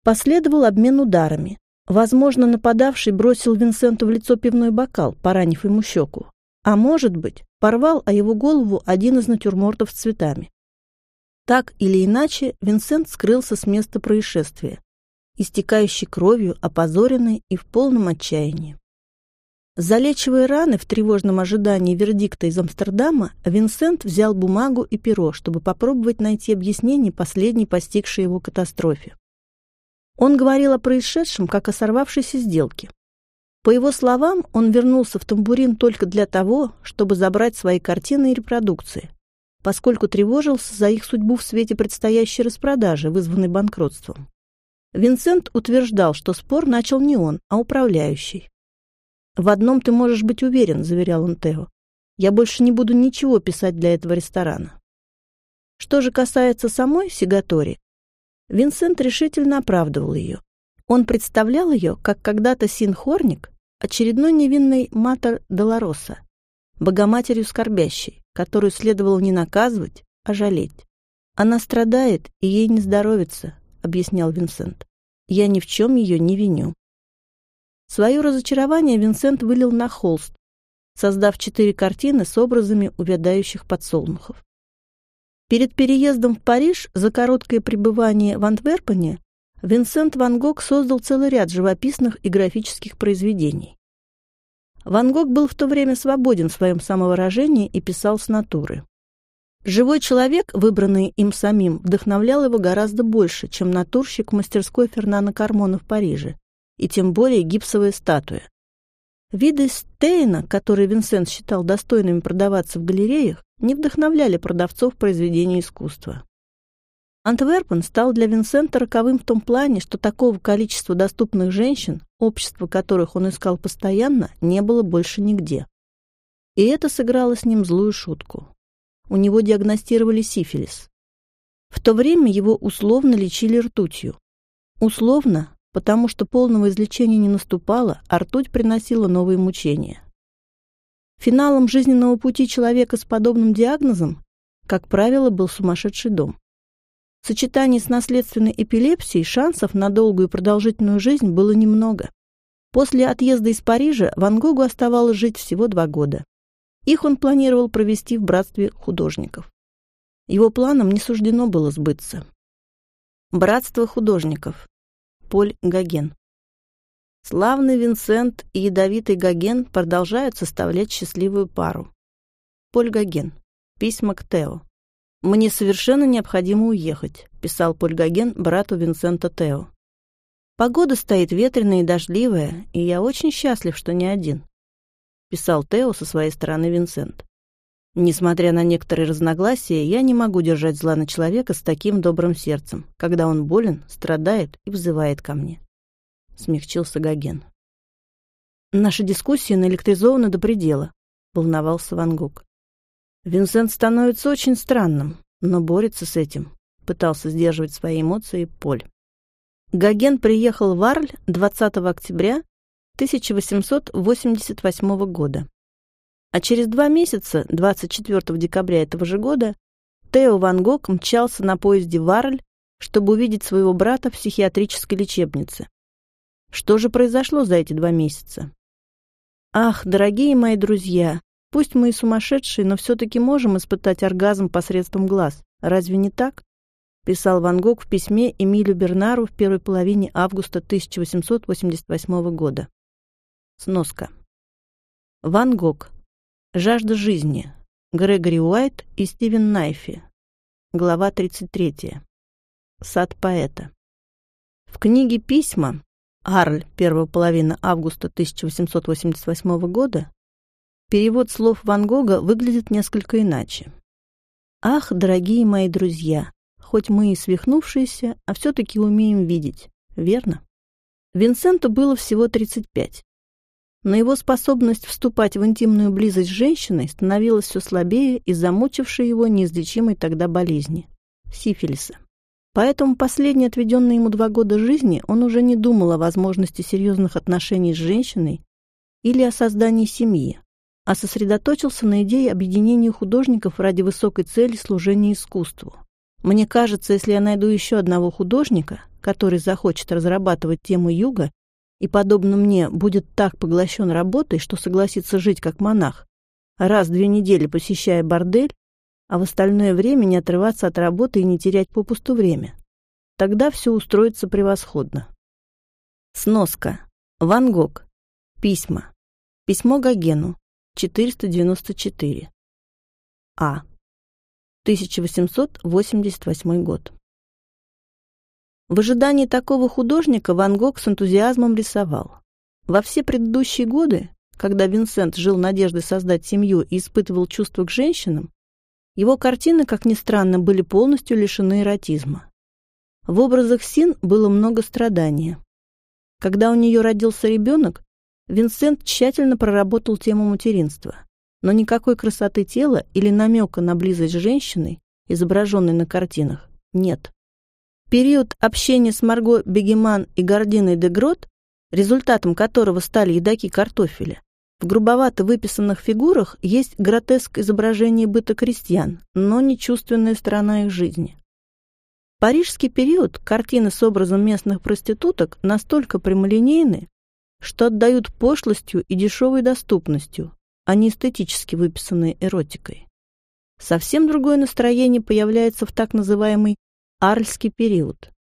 [SPEAKER 1] Последовал обмен ударами. Возможно, нападавший бросил Винсенту в лицо пивной бокал, поранив ему щеку. А может быть, порвал о его голову один из натюрмортов с цветами. Так или иначе, Винсент скрылся с места происшествия, истекающий кровью, опозоренный и в полном отчаянии. Залечивая раны в тревожном ожидании вердикта из Амстердама, Винсент взял бумагу и перо, чтобы попробовать найти объяснение последней постигшей его катастрофе. Он говорил о происшедшем, как о сорвавшейся сделке. По его словам, он вернулся в тамбурин только для того, чтобы забрать свои картины и репродукции, поскольку тревожился за их судьбу в свете предстоящей распродажи, вызванной банкротством. Винсент утверждал, что спор начал не он, а управляющий. «В одном ты можешь быть уверен», — заверял он Тео. «Я больше не буду ничего писать для этого ресторана». Что же касается самой Сигатори, Винсент решительно оправдывал ее. Он представлял ее, как когда-то Синхорник, очередной невинный Матер Долороса, богоматерью скорбящей, которую следовало не наказывать, а жалеть. «Она страдает, и ей не здоровится», — объяснял Винсент. «Я ни в чем ее не виню». Свое разочарование Винсент вылил на холст, создав четыре картины с образами увядающих подсолнухов. Перед переездом в Париж за короткое пребывание в Антверпене Винсент Ван Гог создал целый ряд живописных и графических произведений. Ван Гог был в то время свободен в своем самовыражении и писал с натуры. Живой человек, выбранный им самим, вдохновлял его гораздо больше, чем натурщик в мастерской Фернана Кармона в Париже, и тем более гипсовая статуя. Виды Стейна, которые Винсент считал достойными продаваться в галереях, не вдохновляли продавцов произведений искусства. Антверпен стал для Винсента роковым в том плане, что такого количества доступных женщин, общество которых он искал постоянно, не было больше нигде. И это сыграло с ним злую шутку. У него диагностировали сифилис. В то время его условно лечили ртутью. Условно, потому что полного излечения не наступало, а ртуть приносила новые мучения. Финалом жизненного пути человека с подобным диагнозом, как правило, был сумасшедший дом. В сочетании с наследственной эпилепсией шансов на долгую и продолжительную жизнь было немного. После отъезда из Парижа Ван Гогу оставалось жить всего два года. Их он планировал провести в братстве художников. Его планам не суждено было сбыться. Братство художников. Поль Гоген. Славный Винсент и ядовитый Гоген продолжают составлять счастливую пару. Поль Гоген. Письма к Тео. «Мне совершенно необходимо уехать», — писал Поль Гоген брату Винсента Тео. «Погода стоит ветреная и дождливая, и я очень счастлив, что не один», — писал Тео со своей стороны Винсент. Несмотря на некоторые разногласия, я не могу держать зла на человека с таким добрым сердцем, когда он болен, страдает и взывает ко мне. Смягчился Гоген. Наши дискуссии наэлектризованы до предела, волновался Ван Гог. Винсент становится очень странным, но борется с этим, пытался сдерживать свои эмоции Поль. Гоген приехал в Арль 20 октября 1888 года. А через два месяца, 24 декабря этого же года, Тео Ван Гог мчался на поезде в Арль, чтобы увидеть своего брата в психиатрической лечебнице. Что же произошло за эти два месяца? Ах, дорогие мои друзья, пусть мы и сумасшедшие, но все-таки можем испытать оргазм посредством глаз. Разве не так? Писал Ван Гог в письме Эмилю Бернару в первой половине августа 1888 года. Сноска. Ван Гог. Жажда жизни. Грегори Уайт и Стивен Найфи. Глава 33. Сад поэта. В книге «Письма» Арль, первая половина августа 1888 года, перевод слов Ван Гога выглядит несколько иначе. «Ах, дорогие мои друзья, хоть мы и свихнувшиеся, а все-таки умеем видеть, верно?» Винсенту было всего 35 но его способность вступать в интимную близость с женщиной становилась все слабее из-за мучившей его неизлечимой тогда болезни – сифилиса. Поэтому последние отведенные ему два года жизни он уже не думал о возможности серьезных отношений с женщиной или о создании семьи, а сосредоточился на идее объединения художников ради высокой цели служения искусству. Мне кажется, если я найду еще одного художника, который захочет разрабатывать тему юга и, подобно мне, будет так поглощен работой, что согласится жить как монах, раз в две недели посещая бордель, а в остальное время не отрываться от работы и не терять попусту время. Тогда все устроится превосходно. Сноска. Ван Гог. Письма. Письмо Гогену. 494. А. 1888 год. В ожидании такого художника Ван Гог с энтузиазмом рисовал. Во все предыдущие годы, когда Винсент жил надеждой создать семью и испытывал чувства к женщинам, его картины, как ни странно, были полностью лишены эротизма. В образах Син было много страдания. Когда у нее родился ребенок, Винсент тщательно проработал тему материнства, но никакой красоты тела или намека на близость с женщиной, изображенной на картинах, нет период общения с Марго Бегеман и Гординой де Грот, результатом которого стали едоки картофеля, в грубовато выписанных фигурах есть гротеск изображений быта крестьян, но не чувственная сторона их жизни. Парижский период картины с образом местных проституток настолько прямолинейны, что отдают пошлостью и дешевой доступностью, а не эстетически выписанной эротикой. Совсем другое настроение появляется в так называемой Арльский период.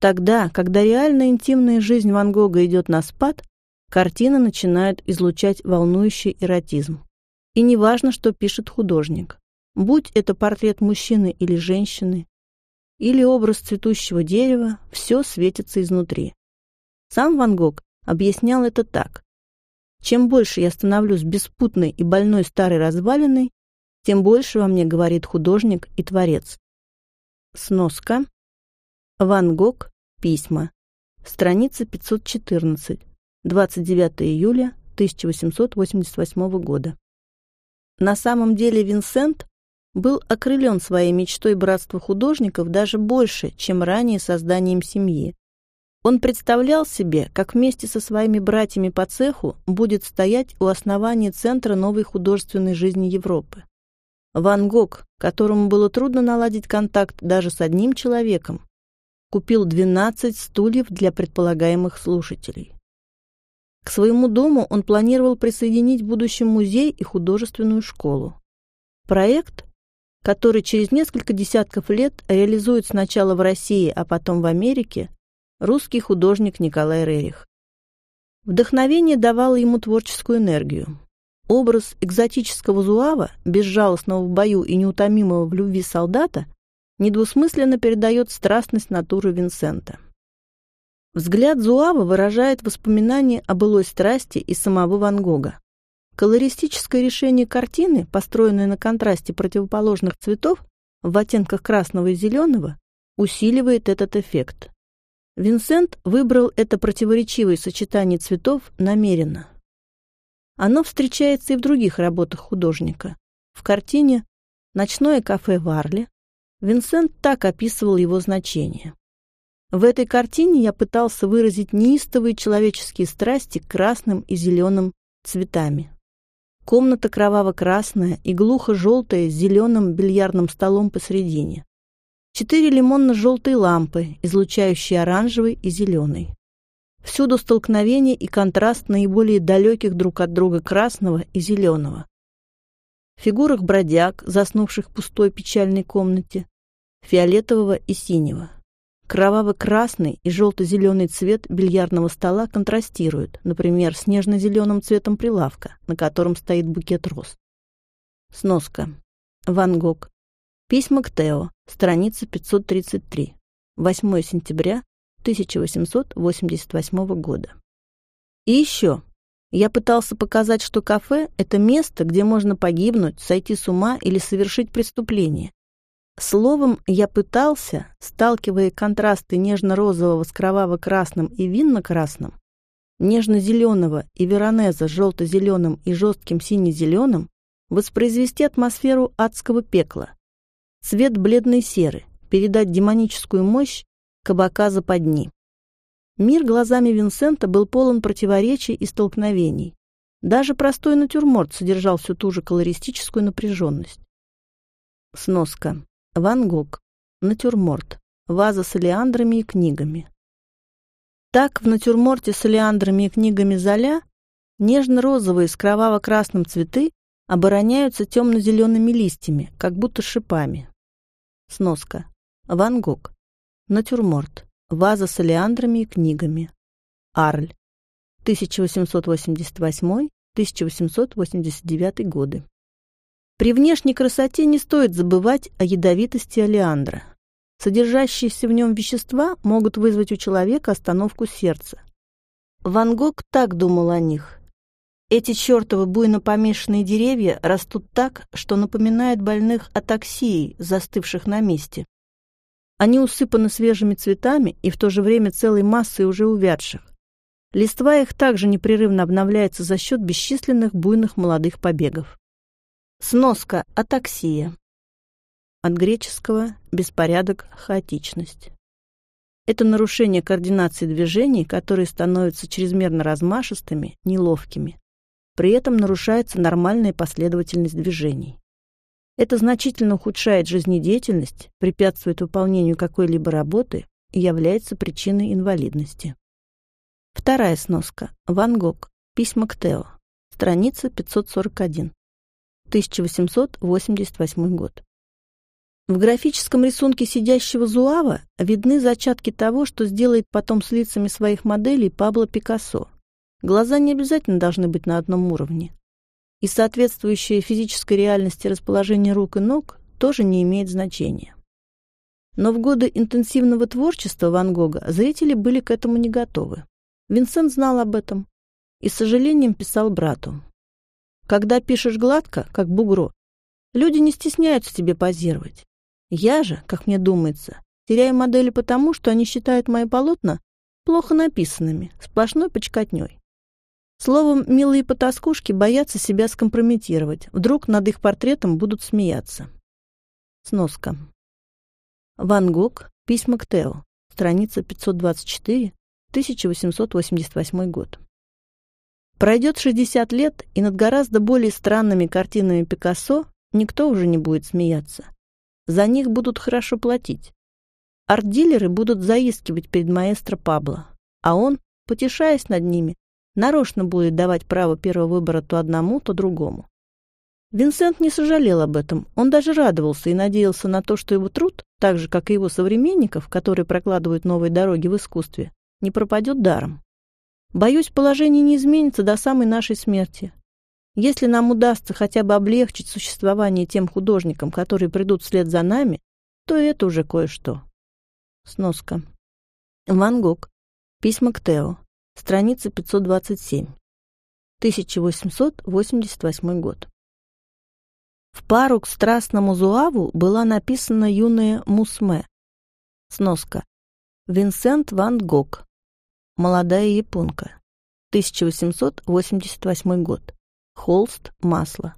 [SPEAKER 1] Тогда, когда реальная интимная жизнь Ван Гога идет на спад, картины начинают излучать волнующий эротизм. И неважно, что пишет художник. Будь это портрет мужчины или женщины, или образ цветущего дерева, все светится изнутри. Сам Ван Гог объяснял это так. Чем больше я становлюсь беспутной и больной старой развалиной, тем больше во мне говорит художник и творец. Сноска. Ван Гог. Письма. Страница 514. 29 июля 1888 года. На самом деле Винсент был окрылен своей мечтой братства художников даже больше, чем ранее созданием семьи. Он представлял себе, как вместе со своими братьями по цеху будет стоять у основания Центра новой художественной жизни Европы. Ван Гог, которому было трудно наладить контакт даже с одним человеком, купил 12 стульев для предполагаемых слушателей. К своему дому он планировал присоединить в будущем музей и художественную школу. Проект, который через несколько десятков лет реализует сначала в России, а потом в Америке русский художник Николай Рерих. Вдохновение давало ему творческую энергию. Образ экзотического зуава, безжалостного в бою и неутомимого в любви солдата, недвусмысленно передает страстность натуры Винсента. Взгляд Зуава выражает воспоминания о былой страсти и самого Ван Гога. Колористическое решение картины, построенное на контрасте противоположных цветов в оттенках красного и зеленого, усиливает этот эффект. Винсент выбрал это противоречивое сочетание цветов намеренно. Оно встречается и в других работах художника. В картине «Ночное кафе Варли» Винсент так описывал его значение. В этой картине я пытался выразить неистовые человеческие страсти красным и зеленым цветами. Комната кроваво-красная и глухо-желтая с зеленым бильярдным столом посередине. Четыре лимонно-желтые лампы, излучающие оранжевый и зеленый. Всюду столкновение и контраст наиболее далеких друг от друга красного и зеленого. В фигурах бродяг, заснувших в пустой печальной комнате, фиолетового и синего. Кроваво-красный и желто-зеленый цвет бильярдного стола контрастируют, например, с нежно-зеленым цветом прилавка, на котором стоит букет роз. Сноска. Ван Гог. Письма к Тео, страница 533, 8 сентября 1888 года. И еще. Я пытался показать, что кафе – это место, где можно погибнуть, сойти с ума или совершить преступление. Словом, я пытался, сталкивая контрасты нежно-розового с кроваво-красным и винно-красным, нежно-зеленого и веронеза с желто-зеленым и жестким сине-зеленым, воспроизвести атмосферу адского пекла, Цвет бледной серы, передать демоническую мощь кабака западни. Мир глазами Винсента был полон противоречий и столкновений. Даже простой натюрморт содержал всю ту же колористическую напряженность. Сноска. Ван Гог. Натюрморт. Ваза с олеандрами и книгами. Так в натюрморте с олеандрами и книгами Золя нежно-розовые с кроваво-красным цветы обороняются темно-зелеными листьями, как будто шипами. Сноска. Ван Гог. Натюрморт. Ваза с олеандрами и книгами. Арль. 1888-1889 годы. При внешней красоте не стоит забывать о ядовитости олеандра. Содержащиеся в нем вещества могут вызвать у человека остановку сердца. Ван Гог так думал о них. Эти чертовы буйно помешанные деревья растут так, что напоминают больных атаксией, застывших на месте. Они усыпаны свежими цветами и в то же время целой массой уже увядших. Листва их также непрерывно обновляется за счет бесчисленных буйных молодых побегов. Сноска атаксия. От греческого беспорядок, хаотичность. Это нарушение координации движений, которые становятся чрезмерно размашистыми, неловкими. При этом нарушается нормальная последовательность движений. Это значительно ухудшает жизнедеятельность, препятствует выполнению какой-либо работы и является причиной инвалидности. Вторая сноска. Ван Гог. Письма к Тео. Страница 541. 1888 год. В графическом рисунке сидящего Зуава видны зачатки того, что сделает потом с лицами своих моделей Пабло Пикассо. Глаза не обязательно должны быть на одном уровне. И соответствующее физической реальности расположение рук и ног тоже не имеет значения. Но в годы интенсивного творчества Ван Гога зрители были к этому не готовы. Винсент знал об этом и с сожалением писал брату. «Когда пишешь гладко, как бугро, люди не стесняются тебе позировать. Я же, как мне думается, теряю модели потому, что они считают мои полотна плохо написанными, сплошной почкотней. Словом, милые потаскушки боятся себя скомпрометировать. Вдруг над их портретом будут смеяться. Сноска. Ван Гог. Письма к Тео. Страница 524. 1888 год. Пройдет 60 лет, и над гораздо более странными картинами Пикассо никто уже не будет смеяться. За них будут хорошо платить. Арт-дилеры будут заискивать перед маэстро Пабло, а он, потешаясь над ними, нарочно будет давать право первого выбора то одному, то другому. Винсент не сожалел об этом, он даже радовался и надеялся на то, что его труд, так же, как и его современников, которые прокладывают новые дороги в искусстве, не пропадет даром. Боюсь, положение не изменится до самой нашей смерти. Если нам удастся хотя бы облегчить существование тем художникам, которые придут вслед за нами, то это уже кое-что. Сноска. Ван Гог. Письма к Тео. Страница 527. 1888 год. В пару к страстному Зуаву была написана юная Мусме. Сноска. Винсент Ван Гог. Молодая японка. 1888 год. Холст, масло.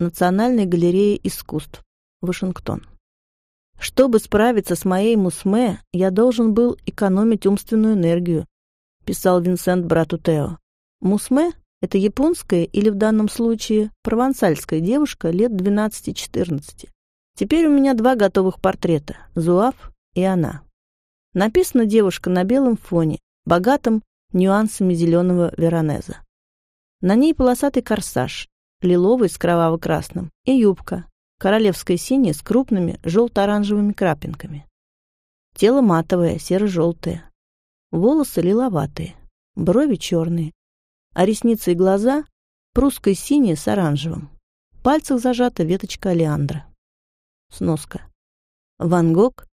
[SPEAKER 1] Национальная галерея искусств. Вашингтон. Чтобы справиться с моей Мусме, я должен был экономить умственную энергию, писал Винсент брату Тео. Мусме — это японская или в данном случае провансальская девушка лет 12-14. Теперь у меня два готовых портрета — Зуав и она. Написана девушка на белом фоне, богатым нюансами зеленого веронеза. На ней полосатый корсаж, лиловый с кроваво-красным, и юбка, королевская синяя с крупными желто-оранжевыми крапинками. Тело матовое, серо-желтое. Волосы лиловатые, брови черные, а ресницы и глаза прусское синие с оранжевым. В пальцах зажата веточка олеандра. Сноска. Ван Гог.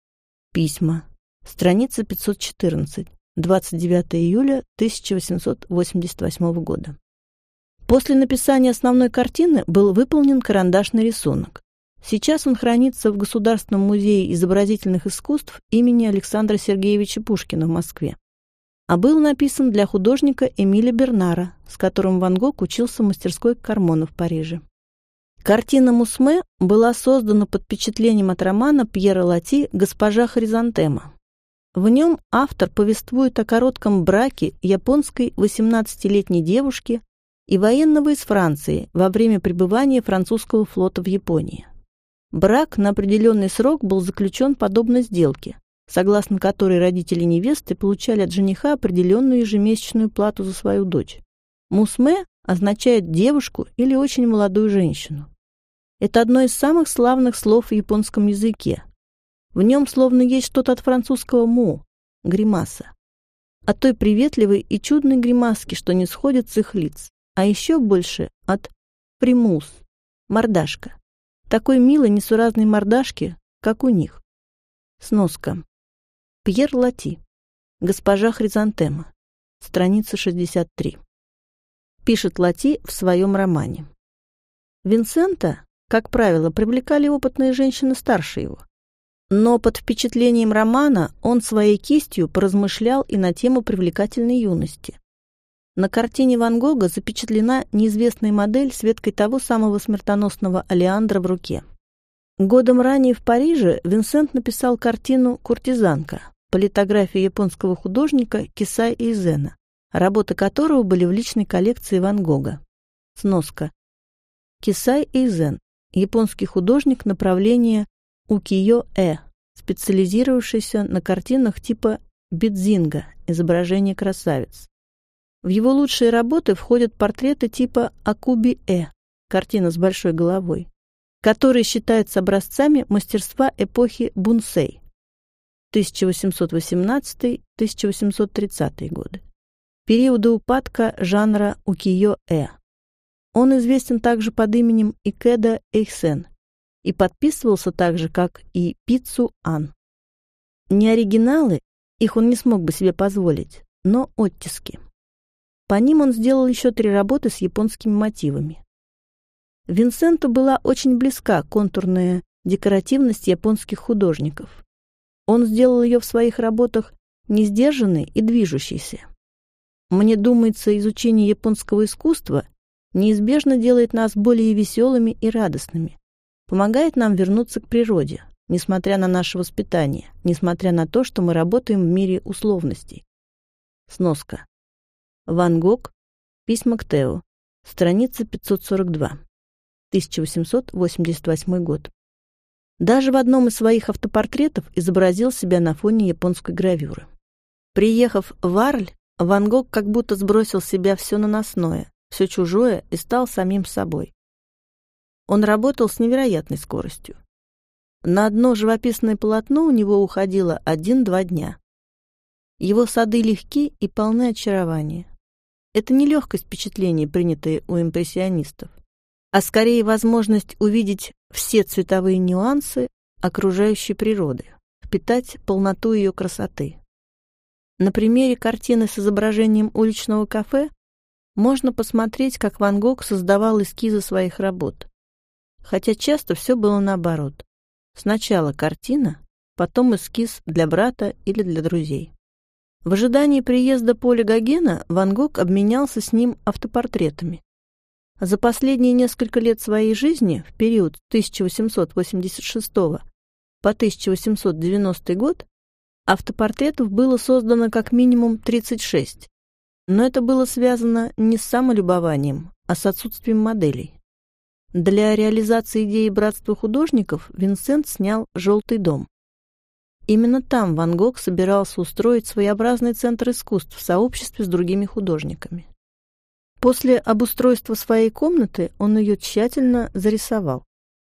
[SPEAKER 1] Письма. Страница 514. 29 июля 1888 года. После написания основной картины был выполнен карандашный рисунок. Сейчас он хранится в Государственном музее изобразительных искусств имени Александра Сергеевича Пушкина в Москве. А был написан для художника Эмиля Бернара, с которым Ван Гог учился в мастерской Кармона в Париже. Картина «Мусме» была создана под впечатлением от романа Пьера Лати «Госпожа Хризантема». В нем автор повествует о коротком браке японской 18-летней девушки и военного из Франции во время пребывания французского флота в Японии. Брак на определенный срок был заключен подобно сделке, согласно которой родители невесты получали от жениха определенную ежемесячную плату за свою дочь. Мусме означает девушку или очень молодую женщину. Это одно из самых славных слов в японском языке. В нем словно есть что-то от французского «му» — гримаса. От той приветливой и чудной гримаски, что не сходит с их лиц а еще больше от примус, мордашка. Такой милой несуразной мордашки, как у них. Сноска. Пьер Лати. Госпожа Хризантема. Страница 63. Пишет Лати в своем романе. Винсента, как правило, привлекали опытные женщины старше его. Но под впечатлением романа он своей кистью поразмышлял и на тему привлекательной юности. На картине Ван Гога запечатлена неизвестная модель с веткой того самого смертоносного олеандра в руке. Годом ранее в Париже Винсент написал картину «Куртизанка» по литографии японского художника Кисай Эйзена, работы которого были в личной коллекции Ван Гога. Сноска. Кисай Эйзен – японский художник направления укиё-э, специализировавшийся на картинах типа бидзинга – изображение красавиц. В его лучшие работы входят портреты типа Акуби-э, картина с большой головой, которые считаются образцами мастерства эпохи Бунсей 1818-1830 годы, периода упадка жанра укиё-э. Он известен также под именем Икеда Эйхсен и подписывался так же, как и Пиццу Ан. Не оригиналы, их он не смог бы себе позволить, но оттиски. По ним он сделал еще три работы с японскими мотивами. Винсенту была очень близка контурная декоративность японских художников. Он сделал ее в своих работах несдержанной и движущейся. Мне думается, изучение японского искусства неизбежно делает нас более веселыми и радостными, помогает нам вернуться к природе, несмотря на наше воспитание, несмотря на то, что мы работаем в мире условностей. Сноска. Ван Гог. Письма к Тео. Страница 542. 1888 год. Даже в одном из своих автопортретов изобразил себя на фоне японской гравюры. Приехав в Арль, Ван Гог как будто сбросил себя все наносное, все чужое и стал самим собой. Он работал с невероятной скоростью. На одно живописное полотно у него уходило один-два дня. Его сады легки и полны очарования. Это не легкость впечатлений, принятые у импрессионистов, а скорее возможность увидеть все цветовые нюансы окружающей природы, впитать полноту ее красоты. На примере картины с изображением уличного кафе можно посмотреть, как Ван Гог создавал эскизы своих работ. Хотя часто все было наоборот. Сначала картина, потом эскиз для брата или для друзей. В ожидании приезда Поля Гогена Ван Гог обменялся с ним автопортретами. За последние несколько лет своей жизни, в период с 1886 по 1890 год, автопортретов было создано как минимум 36. Но это было связано не с самолюбованием, а с отсутствием моделей. Для реализации идеи братства художников Винсент снял «Желтый дом». Именно там Ван Гог собирался устроить своеобразный центр искусств в сообществе с другими художниками. После обустройства своей комнаты он ее тщательно зарисовал.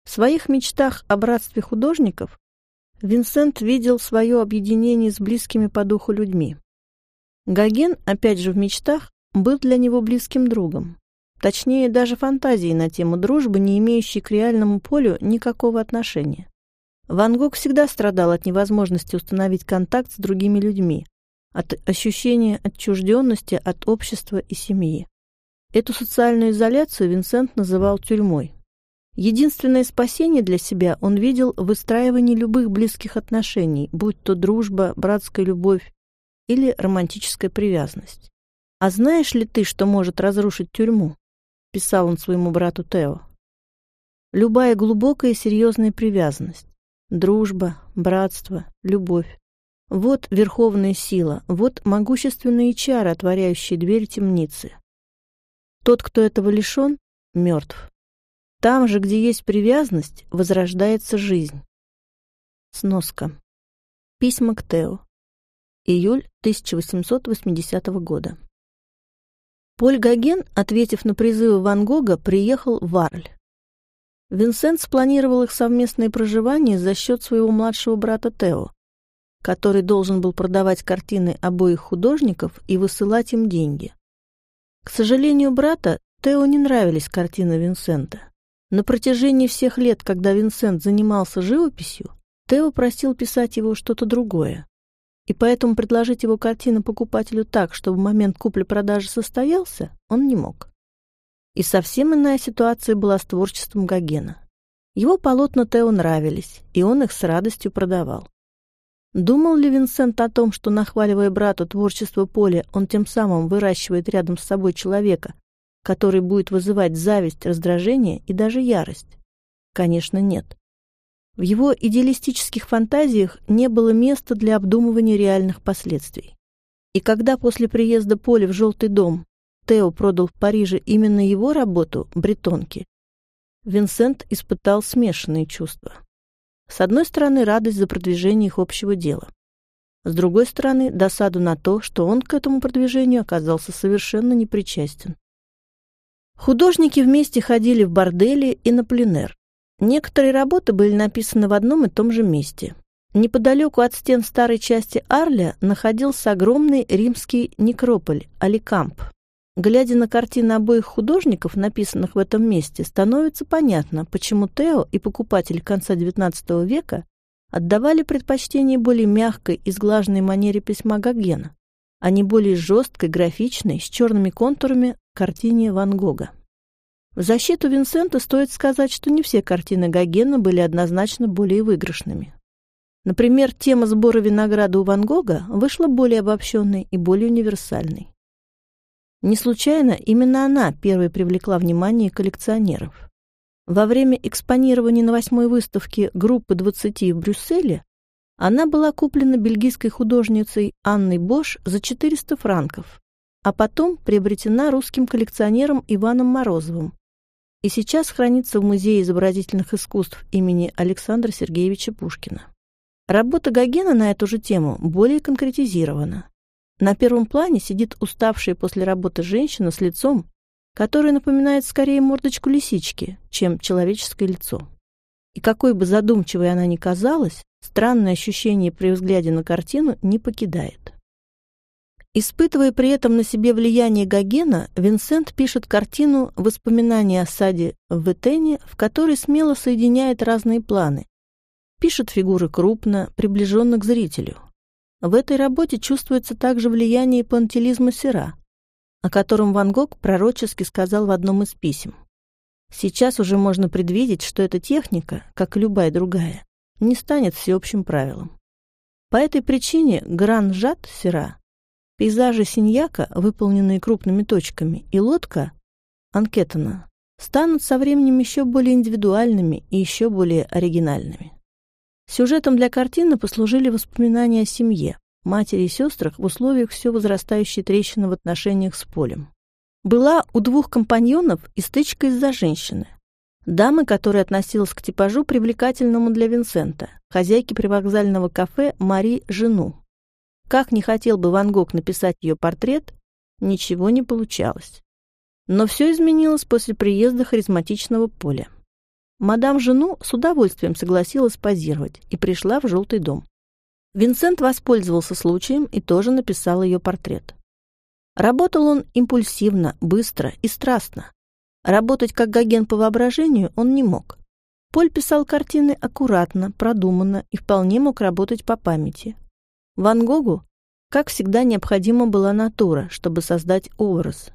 [SPEAKER 1] В своих мечтах о братстве художников Винсент видел свое объединение с близкими по духу людьми. Гоген, опять же в мечтах, был для него близким другом. Точнее, даже фантазии на тему дружбы, не имеющей к реальному полю никакого отношения. Ван Гог всегда страдал от невозможности установить контакт с другими людьми, от ощущения отчужденности от общества и семьи. Эту социальную изоляцию Винсент называл тюрьмой. Единственное спасение для себя он видел в выстраивании любых близких отношений, будь то дружба, братская любовь или романтическая привязанность. «А знаешь ли ты, что может разрушить тюрьму?» – писал он своему брату Тео. «Любая глубокая и серьезная привязанность. Дружба, братство, любовь. Вот верховная сила, вот могущественные чары, отворяющие дверь темницы. Тот, кто этого лишен, мертв. Там же, где есть привязанность, возрождается жизнь. Сноска. Письма к Тео. Июль 1880 года. Поль Гоген, ответив на призывы Ван Гога, приехал в Арль. Винсент спланировал их совместное проживание за счет своего младшего брата Тео, который должен был продавать картины обоих художников и высылать им деньги. К сожалению брата, Тео не нравились картины Винсента. На протяжении всех лет, когда Винсент занимался живописью, Тео просил писать его что-то другое. И поэтому предложить его картины покупателю так, чтобы момент купли-продажи состоялся, он не мог. И совсем иная ситуация была с творчеством Гогена. Его полотна Тео нравились, и он их с радостью продавал. Думал ли Винсент о том, что, нахваливая брату творчество Поля, он тем самым выращивает рядом с собой человека, который будет вызывать зависть, раздражение и даже ярость? Конечно, нет. В его идеалистических фантазиях не было места для обдумывания реальных последствий. И когда после приезда Поля в «Желтый дом» Тео продал в Париже именно его работу «Бретонки», Винсент испытал смешанные чувства. С одной стороны, радость за продвижение их общего дела. С другой стороны, досаду на то, что он к этому продвижению оказался совершенно непричастен. Художники вместе ходили в бордели и на пленэр. Некоторые работы были написаны в одном и том же месте. Неподалеку от стен старой части Арля находился огромный римский некрополь Аликамп, Глядя на картины обоих художников, написанных в этом месте, становится понятно, почему Тео и покупатель конца XIX века отдавали предпочтение более мягкой и сглаженной манере письма Гогена, а не более жесткой, графичной, с черными контурами картине Ван Гога. В защиту Винсента стоит сказать, что не все картины Гогена были однозначно более выигрышными. Например, тема сбора винограда у Ван Гога вышла более обобщенной и более универсальной. Не случайно именно она первой привлекла внимание коллекционеров. Во время экспонирования на восьмой выставке группы 20 в Брюсселе она была куплена бельгийской художницей Анной Бош за 400 франков, а потом приобретена русским коллекционером Иваном Морозовым и сейчас хранится в Музее изобразительных искусств имени Александра Сергеевича Пушкина. Работа Гогена на эту же тему более конкретизирована. На первом плане сидит уставшая после работы женщина с лицом, которое напоминает скорее мордочку лисички, чем человеческое лицо. И какой бы задумчивой она ни казалась, странное ощущение при взгляде на картину не покидает. Испытывая при этом на себе влияние Гогена, Винсент пишет картину «Воспоминания о саде в Этене», в которой смело соединяет разные планы. Пишет фигуры крупно, приближенно к зрителю. В этой работе чувствуется также влияние пантелизма Сера, о котором Ван Гог пророчески сказал в одном из писем. Сейчас уже можно предвидеть, что эта техника, как и любая другая, не станет всеобщим правилом. По этой причине гран-жат Сера Пейзажи Синьяка, выполненные крупными точками, и лодка Анкетона станут со временем еще более индивидуальными и еще более оригинальными. Сюжетом для картины послужили воспоминания о семье, матери и сестрах в условиях все возрастающей трещины в отношениях с полем. Была у двух компаньонов и стычка из-за женщины. Дамы, которая относилась к типажу привлекательному для Винсента, хозяйки привокзального кафе Мари Жену, как не хотел бы Ван Гог написать ее портрет, ничего не получалось. Но все изменилось после приезда харизматичного поля. Мадам Жену с удовольствием согласилась позировать и пришла в желтый дом. Винсент воспользовался случаем и тоже написал ее портрет. Работал он импульсивно, быстро и страстно. Работать как Гоген по воображению он не мог. Поль писал картины аккуратно, продуманно и вполне мог работать по памяти. Ван Гогу, как всегда, необходима была натура, чтобы создать образ.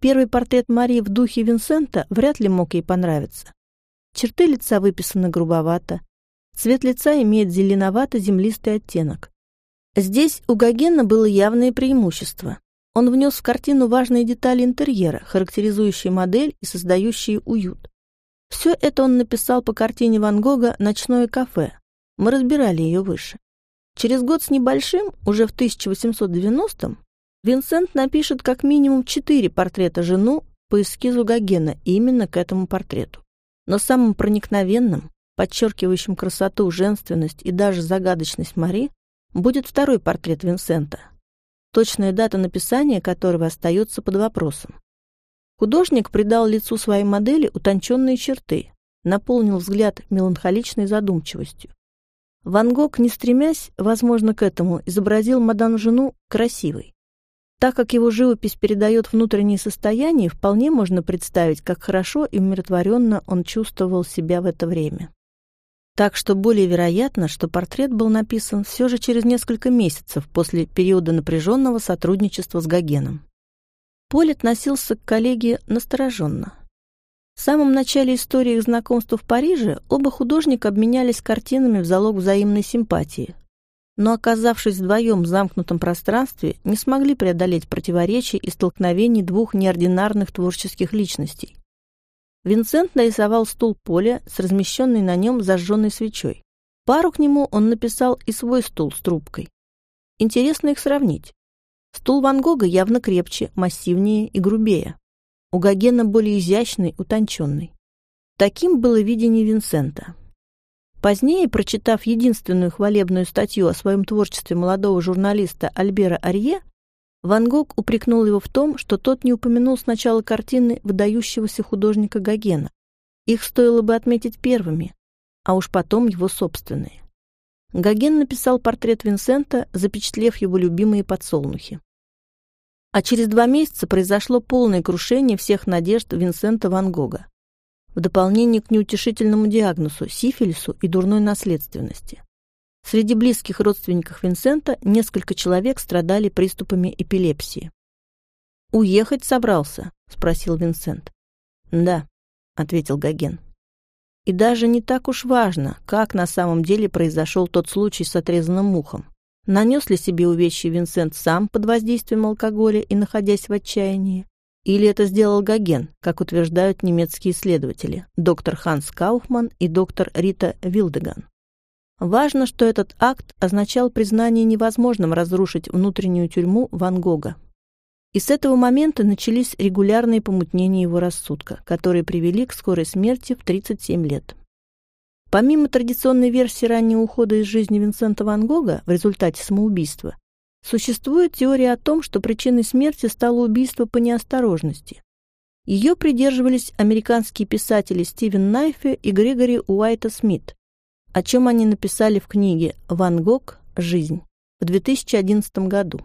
[SPEAKER 1] Первый портрет Марии в духе Винсента вряд ли мог ей понравиться. Черты лица выписаны грубовато, цвет лица имеет зеленовато-землистый оттенок. Здесь у Гогена было явное преимущество. Он внес в картину важные детали интерьера, характеризующие модель и создающие уют. Все это он написал по картине Ван Гога «Ночное кафе». Мы разбирали ее выше. Через год с небольшим, уже в 1890-м, Винсент напишет как минимум четыре портрета жену по эскизу Гогена именно к этому портрету. Но самым проникновенным, подчеркивающим красоту, женственность и даже загадочность Мари, будет второй портрет Винсента, точная дата написания которого остается под вопросом. Художник придал лицу своей модели утонченные черты, наполнил взгляд меланхоличной задумчивостью. Ван Гог, не стремясь, возможно, к этому, изобразил мадам-жену красивой. Так как его живопись передает внутреннее состояние, вполне можно представить, как хорошо и умиротворенно он чувствовал себя в это время. Так что более вероятно, что портрет был написан все же через несколько месяцев после периода напряженного сотрудничества с Гогеном. Поль относился к коллеге настороженно. В самом начале истории их знакомства в Париже оба художника обменялись картинами в залог взаимной симпатии. Но, оказавшись вдвоем в замкнутом пространстве, не смогли преодолеть противоречий и столкновений двух неординарных творческих личностей. Винсент нарисовал стул поля с размещенной на нем зажженной свечой. Пару к нему он написал и свой стул с трубкой. Интересно их сравнить. Стул Ван Гога явно крепче, массивнее и грубее у Гогена более изящный, утонченный. Таким было видение Винсента. Позднее, прочитав единственную хвалебную статью о своем творчестве молодого журналиста Альбера Арье, Ван Гог упрекнул его в том, что тот не упомянул сначала картины выдающегося художника Гогена. Их стоило бы отметить первыми, а уж потом его собственные. Гоген написал портрет Винсента, запечатлев его любимые подсолнухи. А через два месяца произошло полное крушение всех надежд Винсента Ван Гога. В дополнение к неутешительному диагнозу, сифилису и дурной наследственности. Среди близких родственников Винсента несколько человек страдали приступами эпилепсии. «Уехать собрался?» — спросил Винсент. «Да», — ответил Гоген. И даже не так уж важно, как на самом деле произошел тот случай с отрезанным ухом. Нанес ли себе увечье Винсент сам под воздействием алкоголя и находясь в отчаянии? Или это сделал Гоген, как утверждают немецкие исследователи, доктор Ханс Кауфман и доктор Рита Вилдеган? Важно, что этот акт означал признание невозможным разрушить внутреннюю тюрьму Ван Гога. И с этого момента начались регулярные помутнения его рассудка, которые привели к скорой смерти в 37 лет. Помимо традиционной версии раннего ухода из жизни Винсента Ван Гога в результате самоубийства, существует теория о том, что причиной смерти стало убийство по неосторожности, Ее придерживались американские писатели Стивен Найфе и Грегори Уайта Смит, о чем они написали в книге «Ван Гог. Жизнь» в 2011 году.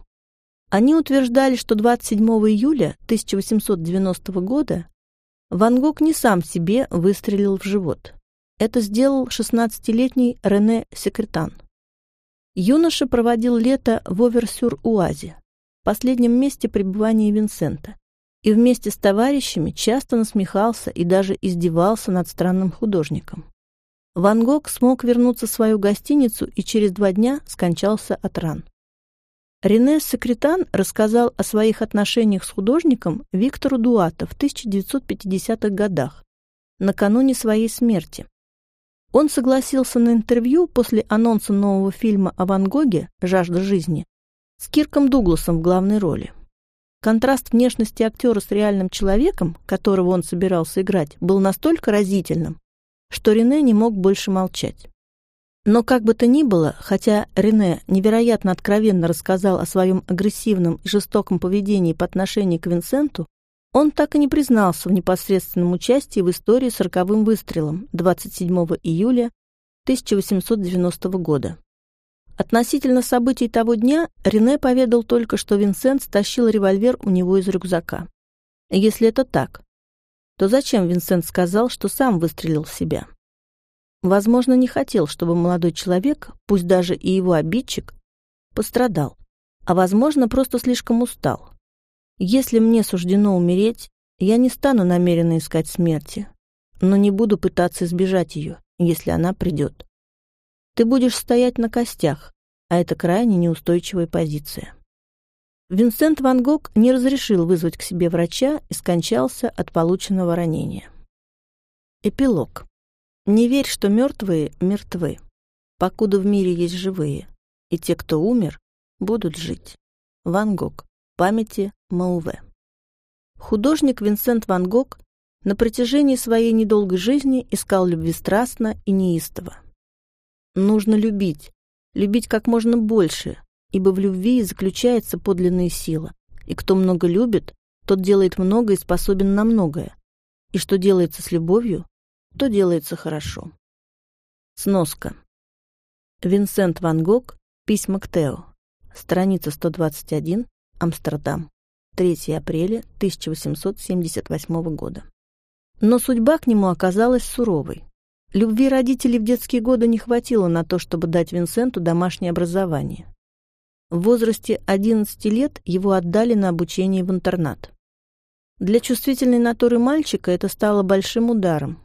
[SPEAKER 1] Они утверждали, что 27 июля 1890 года Ван Гог не сам себе выстрелил в живот. Это сделал 16-летний Рене Секретан. Юноша проводил лето в Оверсюр-Уазе, последнем месте пребывания Винсента, и вместе с товарищами часто насмехался и даже издевался над странным художником. Ван Гог смог вернуться в свою гостиницу и через два дня скончался от ран. Рене Секретан рассказал о своих отношениях с художником Виктору Дуато в 1950-х годах, накануне своей смерти. Он согласился на интервью после анонса нового фильма о Ван Гоге «Жажда жизни» с Кирком Дугласом в главной роли. Контраст внешности актера с реальным человеком, которого он собирался играть, был настолько разительным, что Рене не мог больше молчать. Но как бы то ни было, хотя Рене невероятно откровенно рассказал о своем агрессивном и жестоком поведении по отношению к Винсенту, он так и не признался в непосредственном участии в истории с роковым выстрелом 27 июля 1890 года. Относительно событий того дня Рене поведал только, что Винсент стащил револьвер у него из рюкзака. Если это так, то зачем Винсент сказал, что сам выстрелил в себя? Возможно, не хотел, чтобы молодой человек, пусть даже и его обидчик, пострадал, а, возможно, просто слишком устал. Если мне суждено умереть, я не стану намеренно искать смерти, но не буду пытаться избежать ее, если она придет. Ты будешь стоять на костях, а это крайне неустойчивая позиция. Винсент Ван Гог не разрешил вызвать к себе врача и скончался от полученного ранения. Эпилог. Не верь, что мертвые мертвы, покуда в мире есть живые, и те, кто умер, будут жить. Ван Гог. Памяти Мауве. Художник Винсент Ван Гог на протяжении своей недолгой жизни искал любви страстно и неистово. Нужно любить, любить как можно больше, ибо в любви заключается подлинная сила. И кто много любит, тот делает много и способен на многое. И что делается с любовью, то делается хорошо. Сноска. Винсент Ван Гог. Письма к Тео. Страница 121. Амстердам. 3 апреля 1878 года. Но судьба к нему оказалась суровой. Любви родителей в детские годы не хватило на то, чтобы дать Винсенту домашнее образование. В возрасте 11 лет его отдали на обучение в интернат. Для чувствительной натуры мальчика это стало большим ударом.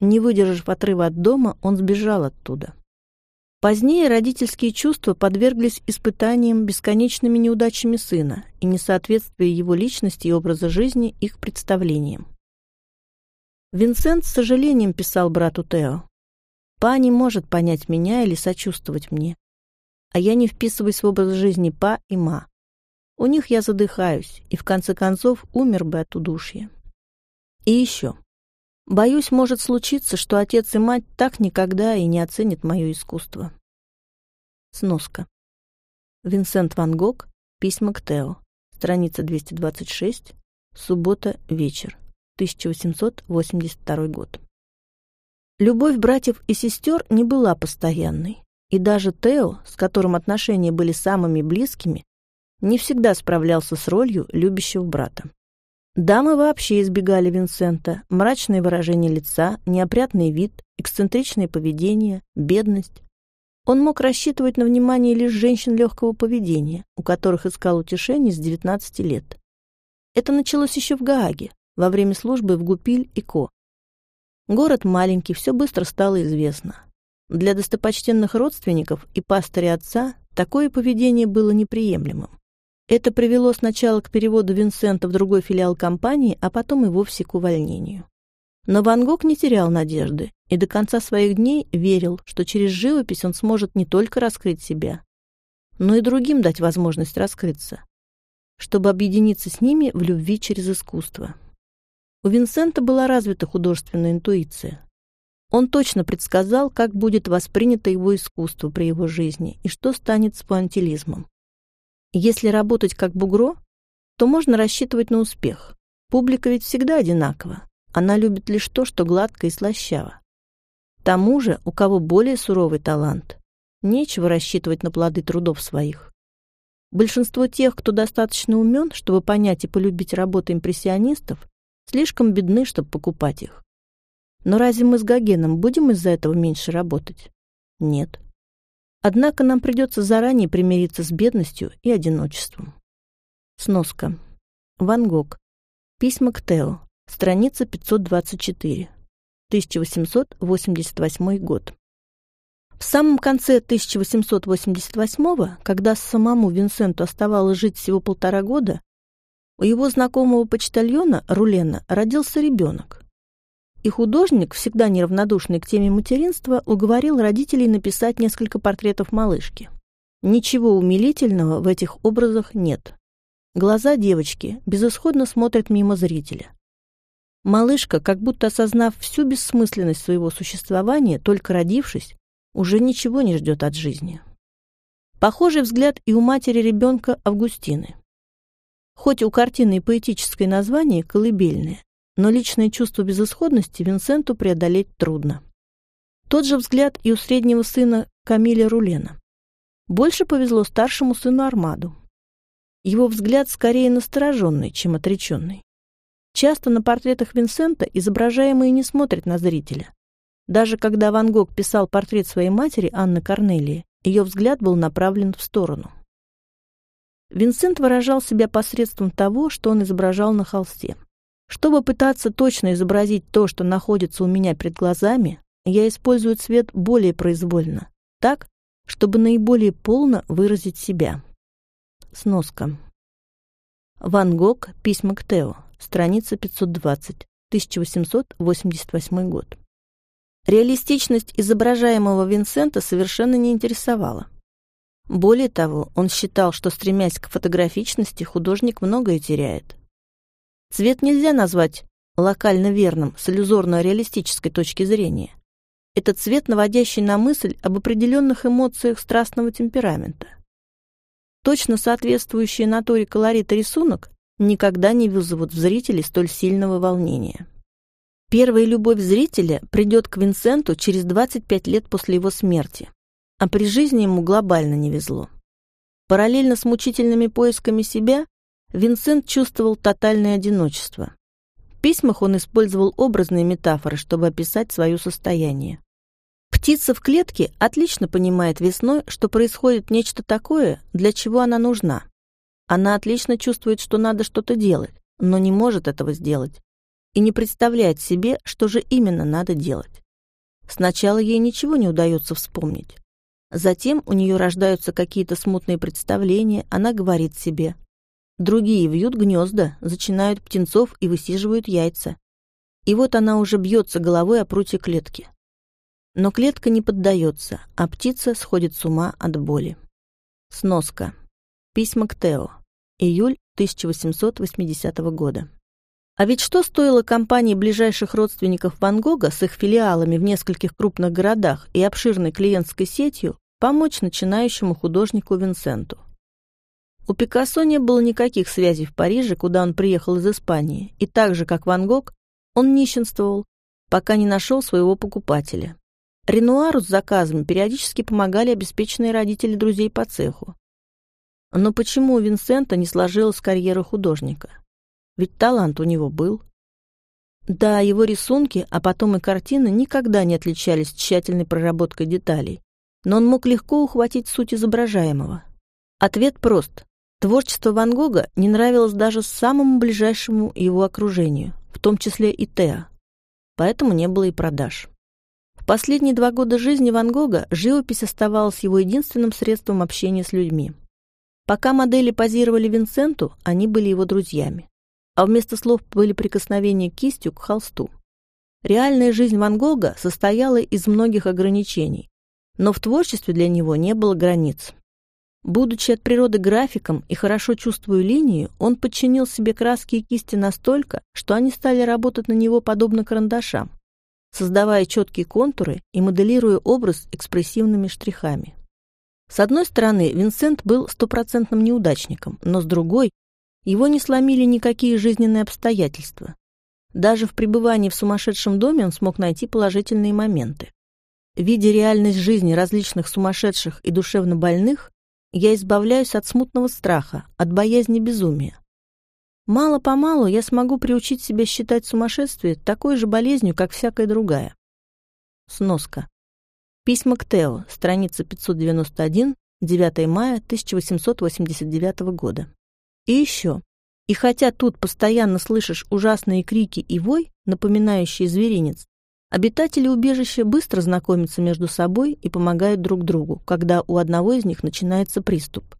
[SPEAKER 1] Не выдержав отрыва от дома, он сбежал оттуда. Позднее родительские чувства подверглись испытаниям бесконечными неудачами сына и несоответствие его личности и образа жизни их представлениям. Винсент с сожалением писал брату Тео. «Па не может понять меня или сочувствовать мне а я не вписываюсь в образ жизни па и ма. У них я задыхаюсь, и в конце концов умер бы от удушья. И еще. Боюсь, может случиться, что отец и мать так никогда и не оценят мое искусство. Сноска. Винсент Ван Гог. Письма к Тео. Страница 226. Суббота. Вечер. 1882 год. Любовь братьев и сестер не была постоянной. И даже Тео, с которым отношения были самыми близкими, не всегда справлялся с ролью любящего брата. Дамы вообще избегали Винсента, мрачное выражение лица, неопрятный вид, эксцентричное поведение, бедность. Он мог рассчитывать на внимание лишь женщин легкого поведения, у которых искал утешение с 19 лет. Это началось еще в Гааге, во время службы в Гупиль и Ко. Город маленький, все быстро стало известно. Для достопочтенных родственников и пастыря отца такое поведение было неприемлемым. Это привело сначала к переводу Винсента в другой филиал компании, а потом и вовсе к увольнению. Но Ван Гог не терял надежды и до конца своих дней верил, что через живопись он сможет не только раскрыть себя, но и другим дать возможность раскрыться, чтобы объединиться с ними в любви через искусство. У Винсента была развита художественная интуиция. Он точно предсказал, как будет воспринято его искусство при его жизни и что станет с пуантилизмом. Если работать как бугро, то можно рассчитывать на успех. Публика ведь всегда одинакова. Она любит лишь то, что гладко и слащаво. Тому же, у кого более суровый талант, нечего рассчитывать на плоды трудов своих. Большинство тех, кто достаточно умен, чтобы понять и полюбить работы импрессионистов, слишком бедны, чтобы покупать их. Но разве мы с Гогеном будем из-за этого меньше работать? Нет. Однако нам придется заранее примириться с бедностью и одиночеством. Сноска. Ван Гог. Письма к Тео. Страница 524. 1888 год. В самом конце 1888 когда самому Винсенту оставалось жить всего полтора года, у его знакомого почтальона Рулена родился ребенок. И художник, всегда неравнодушный к теме материнства, уговорил родителей написать несколько портретов малышки. Ничего умилительного в этих образах нет. Глаза девочки безысходно смотрят мимо зрителя. Малышка, как будто осознав всю бессмысленность своего существования, только родившись, уже ничего не ждет от жизни. Похожий взгляд и у матери ребенка Августины. Хоть у картины и поэтическое название «колыбельное», но личное чувство безысходности Винсенту преодолеть трудно. Тот же взгляд и у среднего сына Камиля Рулена. Больше повезло старшему сыну Армаду. Его взгляд скорее настороженный, чем отреченный. Часто на портретах Винсента изображаемые не смотрят на зрителя. Даже когда Ван Гог писал портрет своей матери, Анны Корнелии, ее взгляд был направлен в сторону. Винсент выражал себя посредством того, что он изображал на холсте. Чтобы пытаться точно изобразить то, что находится у меня перед глазами, я использую цвет более произвольно, так, чтобы наиболее полно выразить себя. Сноска. Ван Гог. Письма к Тео. Страница 520. 1888 год. Реалистичность изображаемого Винсента совершенно не интересовала. Более того, он считал, что, стремясь к фотографичности, художник многое теряет. Цвет нельзя назвать локально верным с иллюзорно-реалистической точки зрения. Это цвет, наводящий на мысль об определенных эмоциях страстного темперамента точно соответствующий натуре колорита рисунок никогда не вызовут в зрителе столь сильного волнения. Первая любовь зрителя придет к Винсенту через 25 лет после его смерти, а при жизни ему глобально не везло. Параллельно с мучительными поисками себя Винсент чувствовал тотальное одиночество. В письмах он использовал образные метафоры, чтобы описать свое состояние. Птица в клетке отлично понимает весной, что происходит нечто такое, для чего она нужна. Она отлично чувствует, что надо что-то делать, но не может этого сделать. И не представляет себе, что же именно надо делать. Сначала ей ничего не удается вспомнить. Затем у нее рождаются какие-то смутные представления, она говорит себе. Другие вьют гнезда, зачинают птенцов и высиживают яйца. И вот она уже бьется головой о прутье клетки. Но клетка не поддается, а птица сходит с ума от боли. Сноска. Письма к Тео. Июль 1880 года. А ведь что стоило компании ближайших родственников Ван Гога с их филиалами в нескольких крупных городах и обширной клиентской сетью помочь начинающему художнику Винсенту? У Пикассо не было никаких связей в Париже, куда он приехал из Испании, и так же, как Ван Гог, он нищенствовал, пока не нашел своего покупателя. Ренуару с заказами периодически помогали обеспеченные родители друзей по цеху. Но почему у Винсента не сложилась карьера художника? Ведь талант у него был. Да, его рисунки, а потом и картины никогда не отличались тщательной проработкой деталей, но он мог легко ухватить суть изображаемого. Ответ прост. Творчество Ван Гога не нравилось даже самому ближайшему его окружению, в том числе и Теа, поэтому не было и продаж последние два года жизни Ван Гога живопись оставалась его единственным средством общения с людьми. Пока модели позировали Винсенту, они были его друзьями. А вместо слов были прикосновения кистью к холсту. Реальная жизнь Ван Гога состояла из многих ограничений, но в творчестве для него не было границ. Будучи от природы графиком и хорошо чувствуя линию, он подчинил себе краски и кисти настолько, что они стали работать на него подобно карандашам создавая четкие контуры и моделируя образ экспрессивными штрихами. С одной стороны, Винсент был стопроцентным неудачником, но с другой, Его не сломили никакие жизненные обстоятельства. Даже в пребывании в сумасшедшем доме он смог найти положительные моменты. Видя реальность жизни различных сумасшедших и душевно больных, я избавляюсь от смутного страха, от боязни безумия. Мало-помалу я смогу приучить себя считать сумасшествие такой же болезнью, как всякая другая. Сноска. Письма к Тео, страница 591, 9 мая 1889 года. И еще. И хотя тут постоянно слышишь ужасные крики и вой, напоминающие зверинец, Обитатели убежища быстро знакомятся между собой и помогают друг другу, когда у одного из них начинается приступ.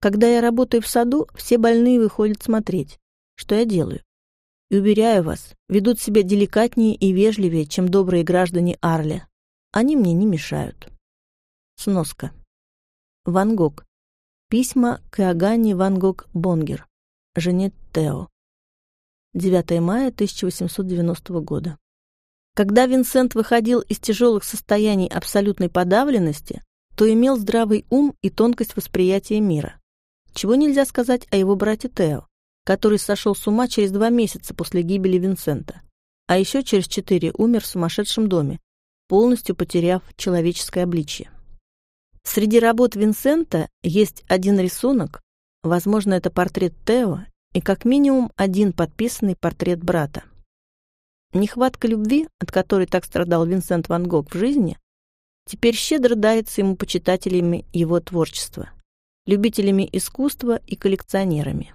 [SPEAKER 1] Когда я работаю в саду, все больные выходят смотреть, что я делаю. И уверяю вас, ведут себя деликатнее и вежливее, чем добрые граждане Арля. Они мне не мешают. Сноска. Ван Гог. Письма к Иоганне Ван Гог Бонгер, жене Тео. 9 мая 1890 года. Когда Винсент выходил из тяжелых состояний абсолютной подавленности, то имел здравый ум и тонкость восприятия мира. Чего нельзя сказать о его брате Тео, который сошел с ума через два месяца после гибели Винсента, а еще через четыре умер в сумасшедшем доме, полностью потеряв человеческое обличье. Среди работ Винсента есть один рисунок, возможно, это портрет Тео, и как минимум один подписанный портрет брата. Нехватка любви, от которой так страдал Винсент Ван Гог в жизни, теперь щедро дается ему почитателями его творчества, любителями искусства и коллекционерами.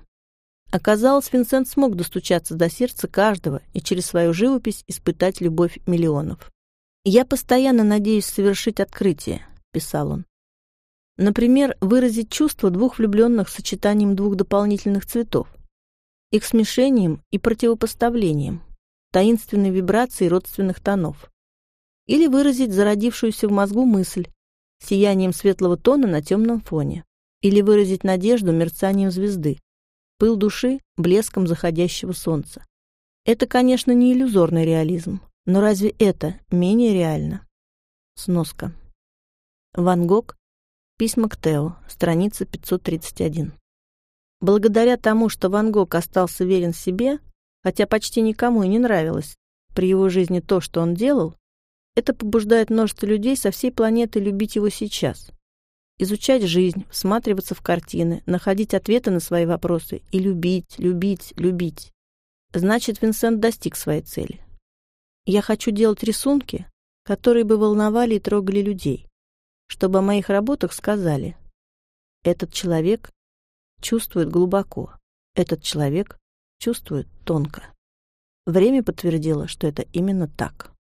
[SPEAKER 1] Оказалось, Винсент смог достучаться до сердца каждого и через свою живопись испытать любовь миллионов. «Я постоянно надеюсь совершить открытие», — писал он. Например, выразить чувство двух влюбленных сочетанием двух дополнительных цветов, их смешением и противопоставлением, таинственной вибрации родственных тонов. Или выразить зародившуюся в мозгу мысль сиянием светлого тона на темном фоне. Или выразить надежду мерцанием звезды, пыл души блеском заходящего солнца. Это, конечно, не иллюзорный реализм, но разве это менее реально? Сноска. Ван Гог. Письма к Тео. Страница 531. Благодаря тому, что Ван Гог остался верен себе, хотя почти никому и не нравилось при его жизни то, что он делал, это побуждает множество людей со всей планеты любить его сейчас. Изучать жизнь, всматриваться в картины, находить ответы на свои вопросы и любить, любить, любить. Значит, Винсент достиг своей цели. Я хочу делать рисунки, которые бы волновали и трогали людей, чтобы о моих работах сказали «Этот человек чувствует глубоко, этот человек чувствует тонко. Время подтвердило, что это именно так.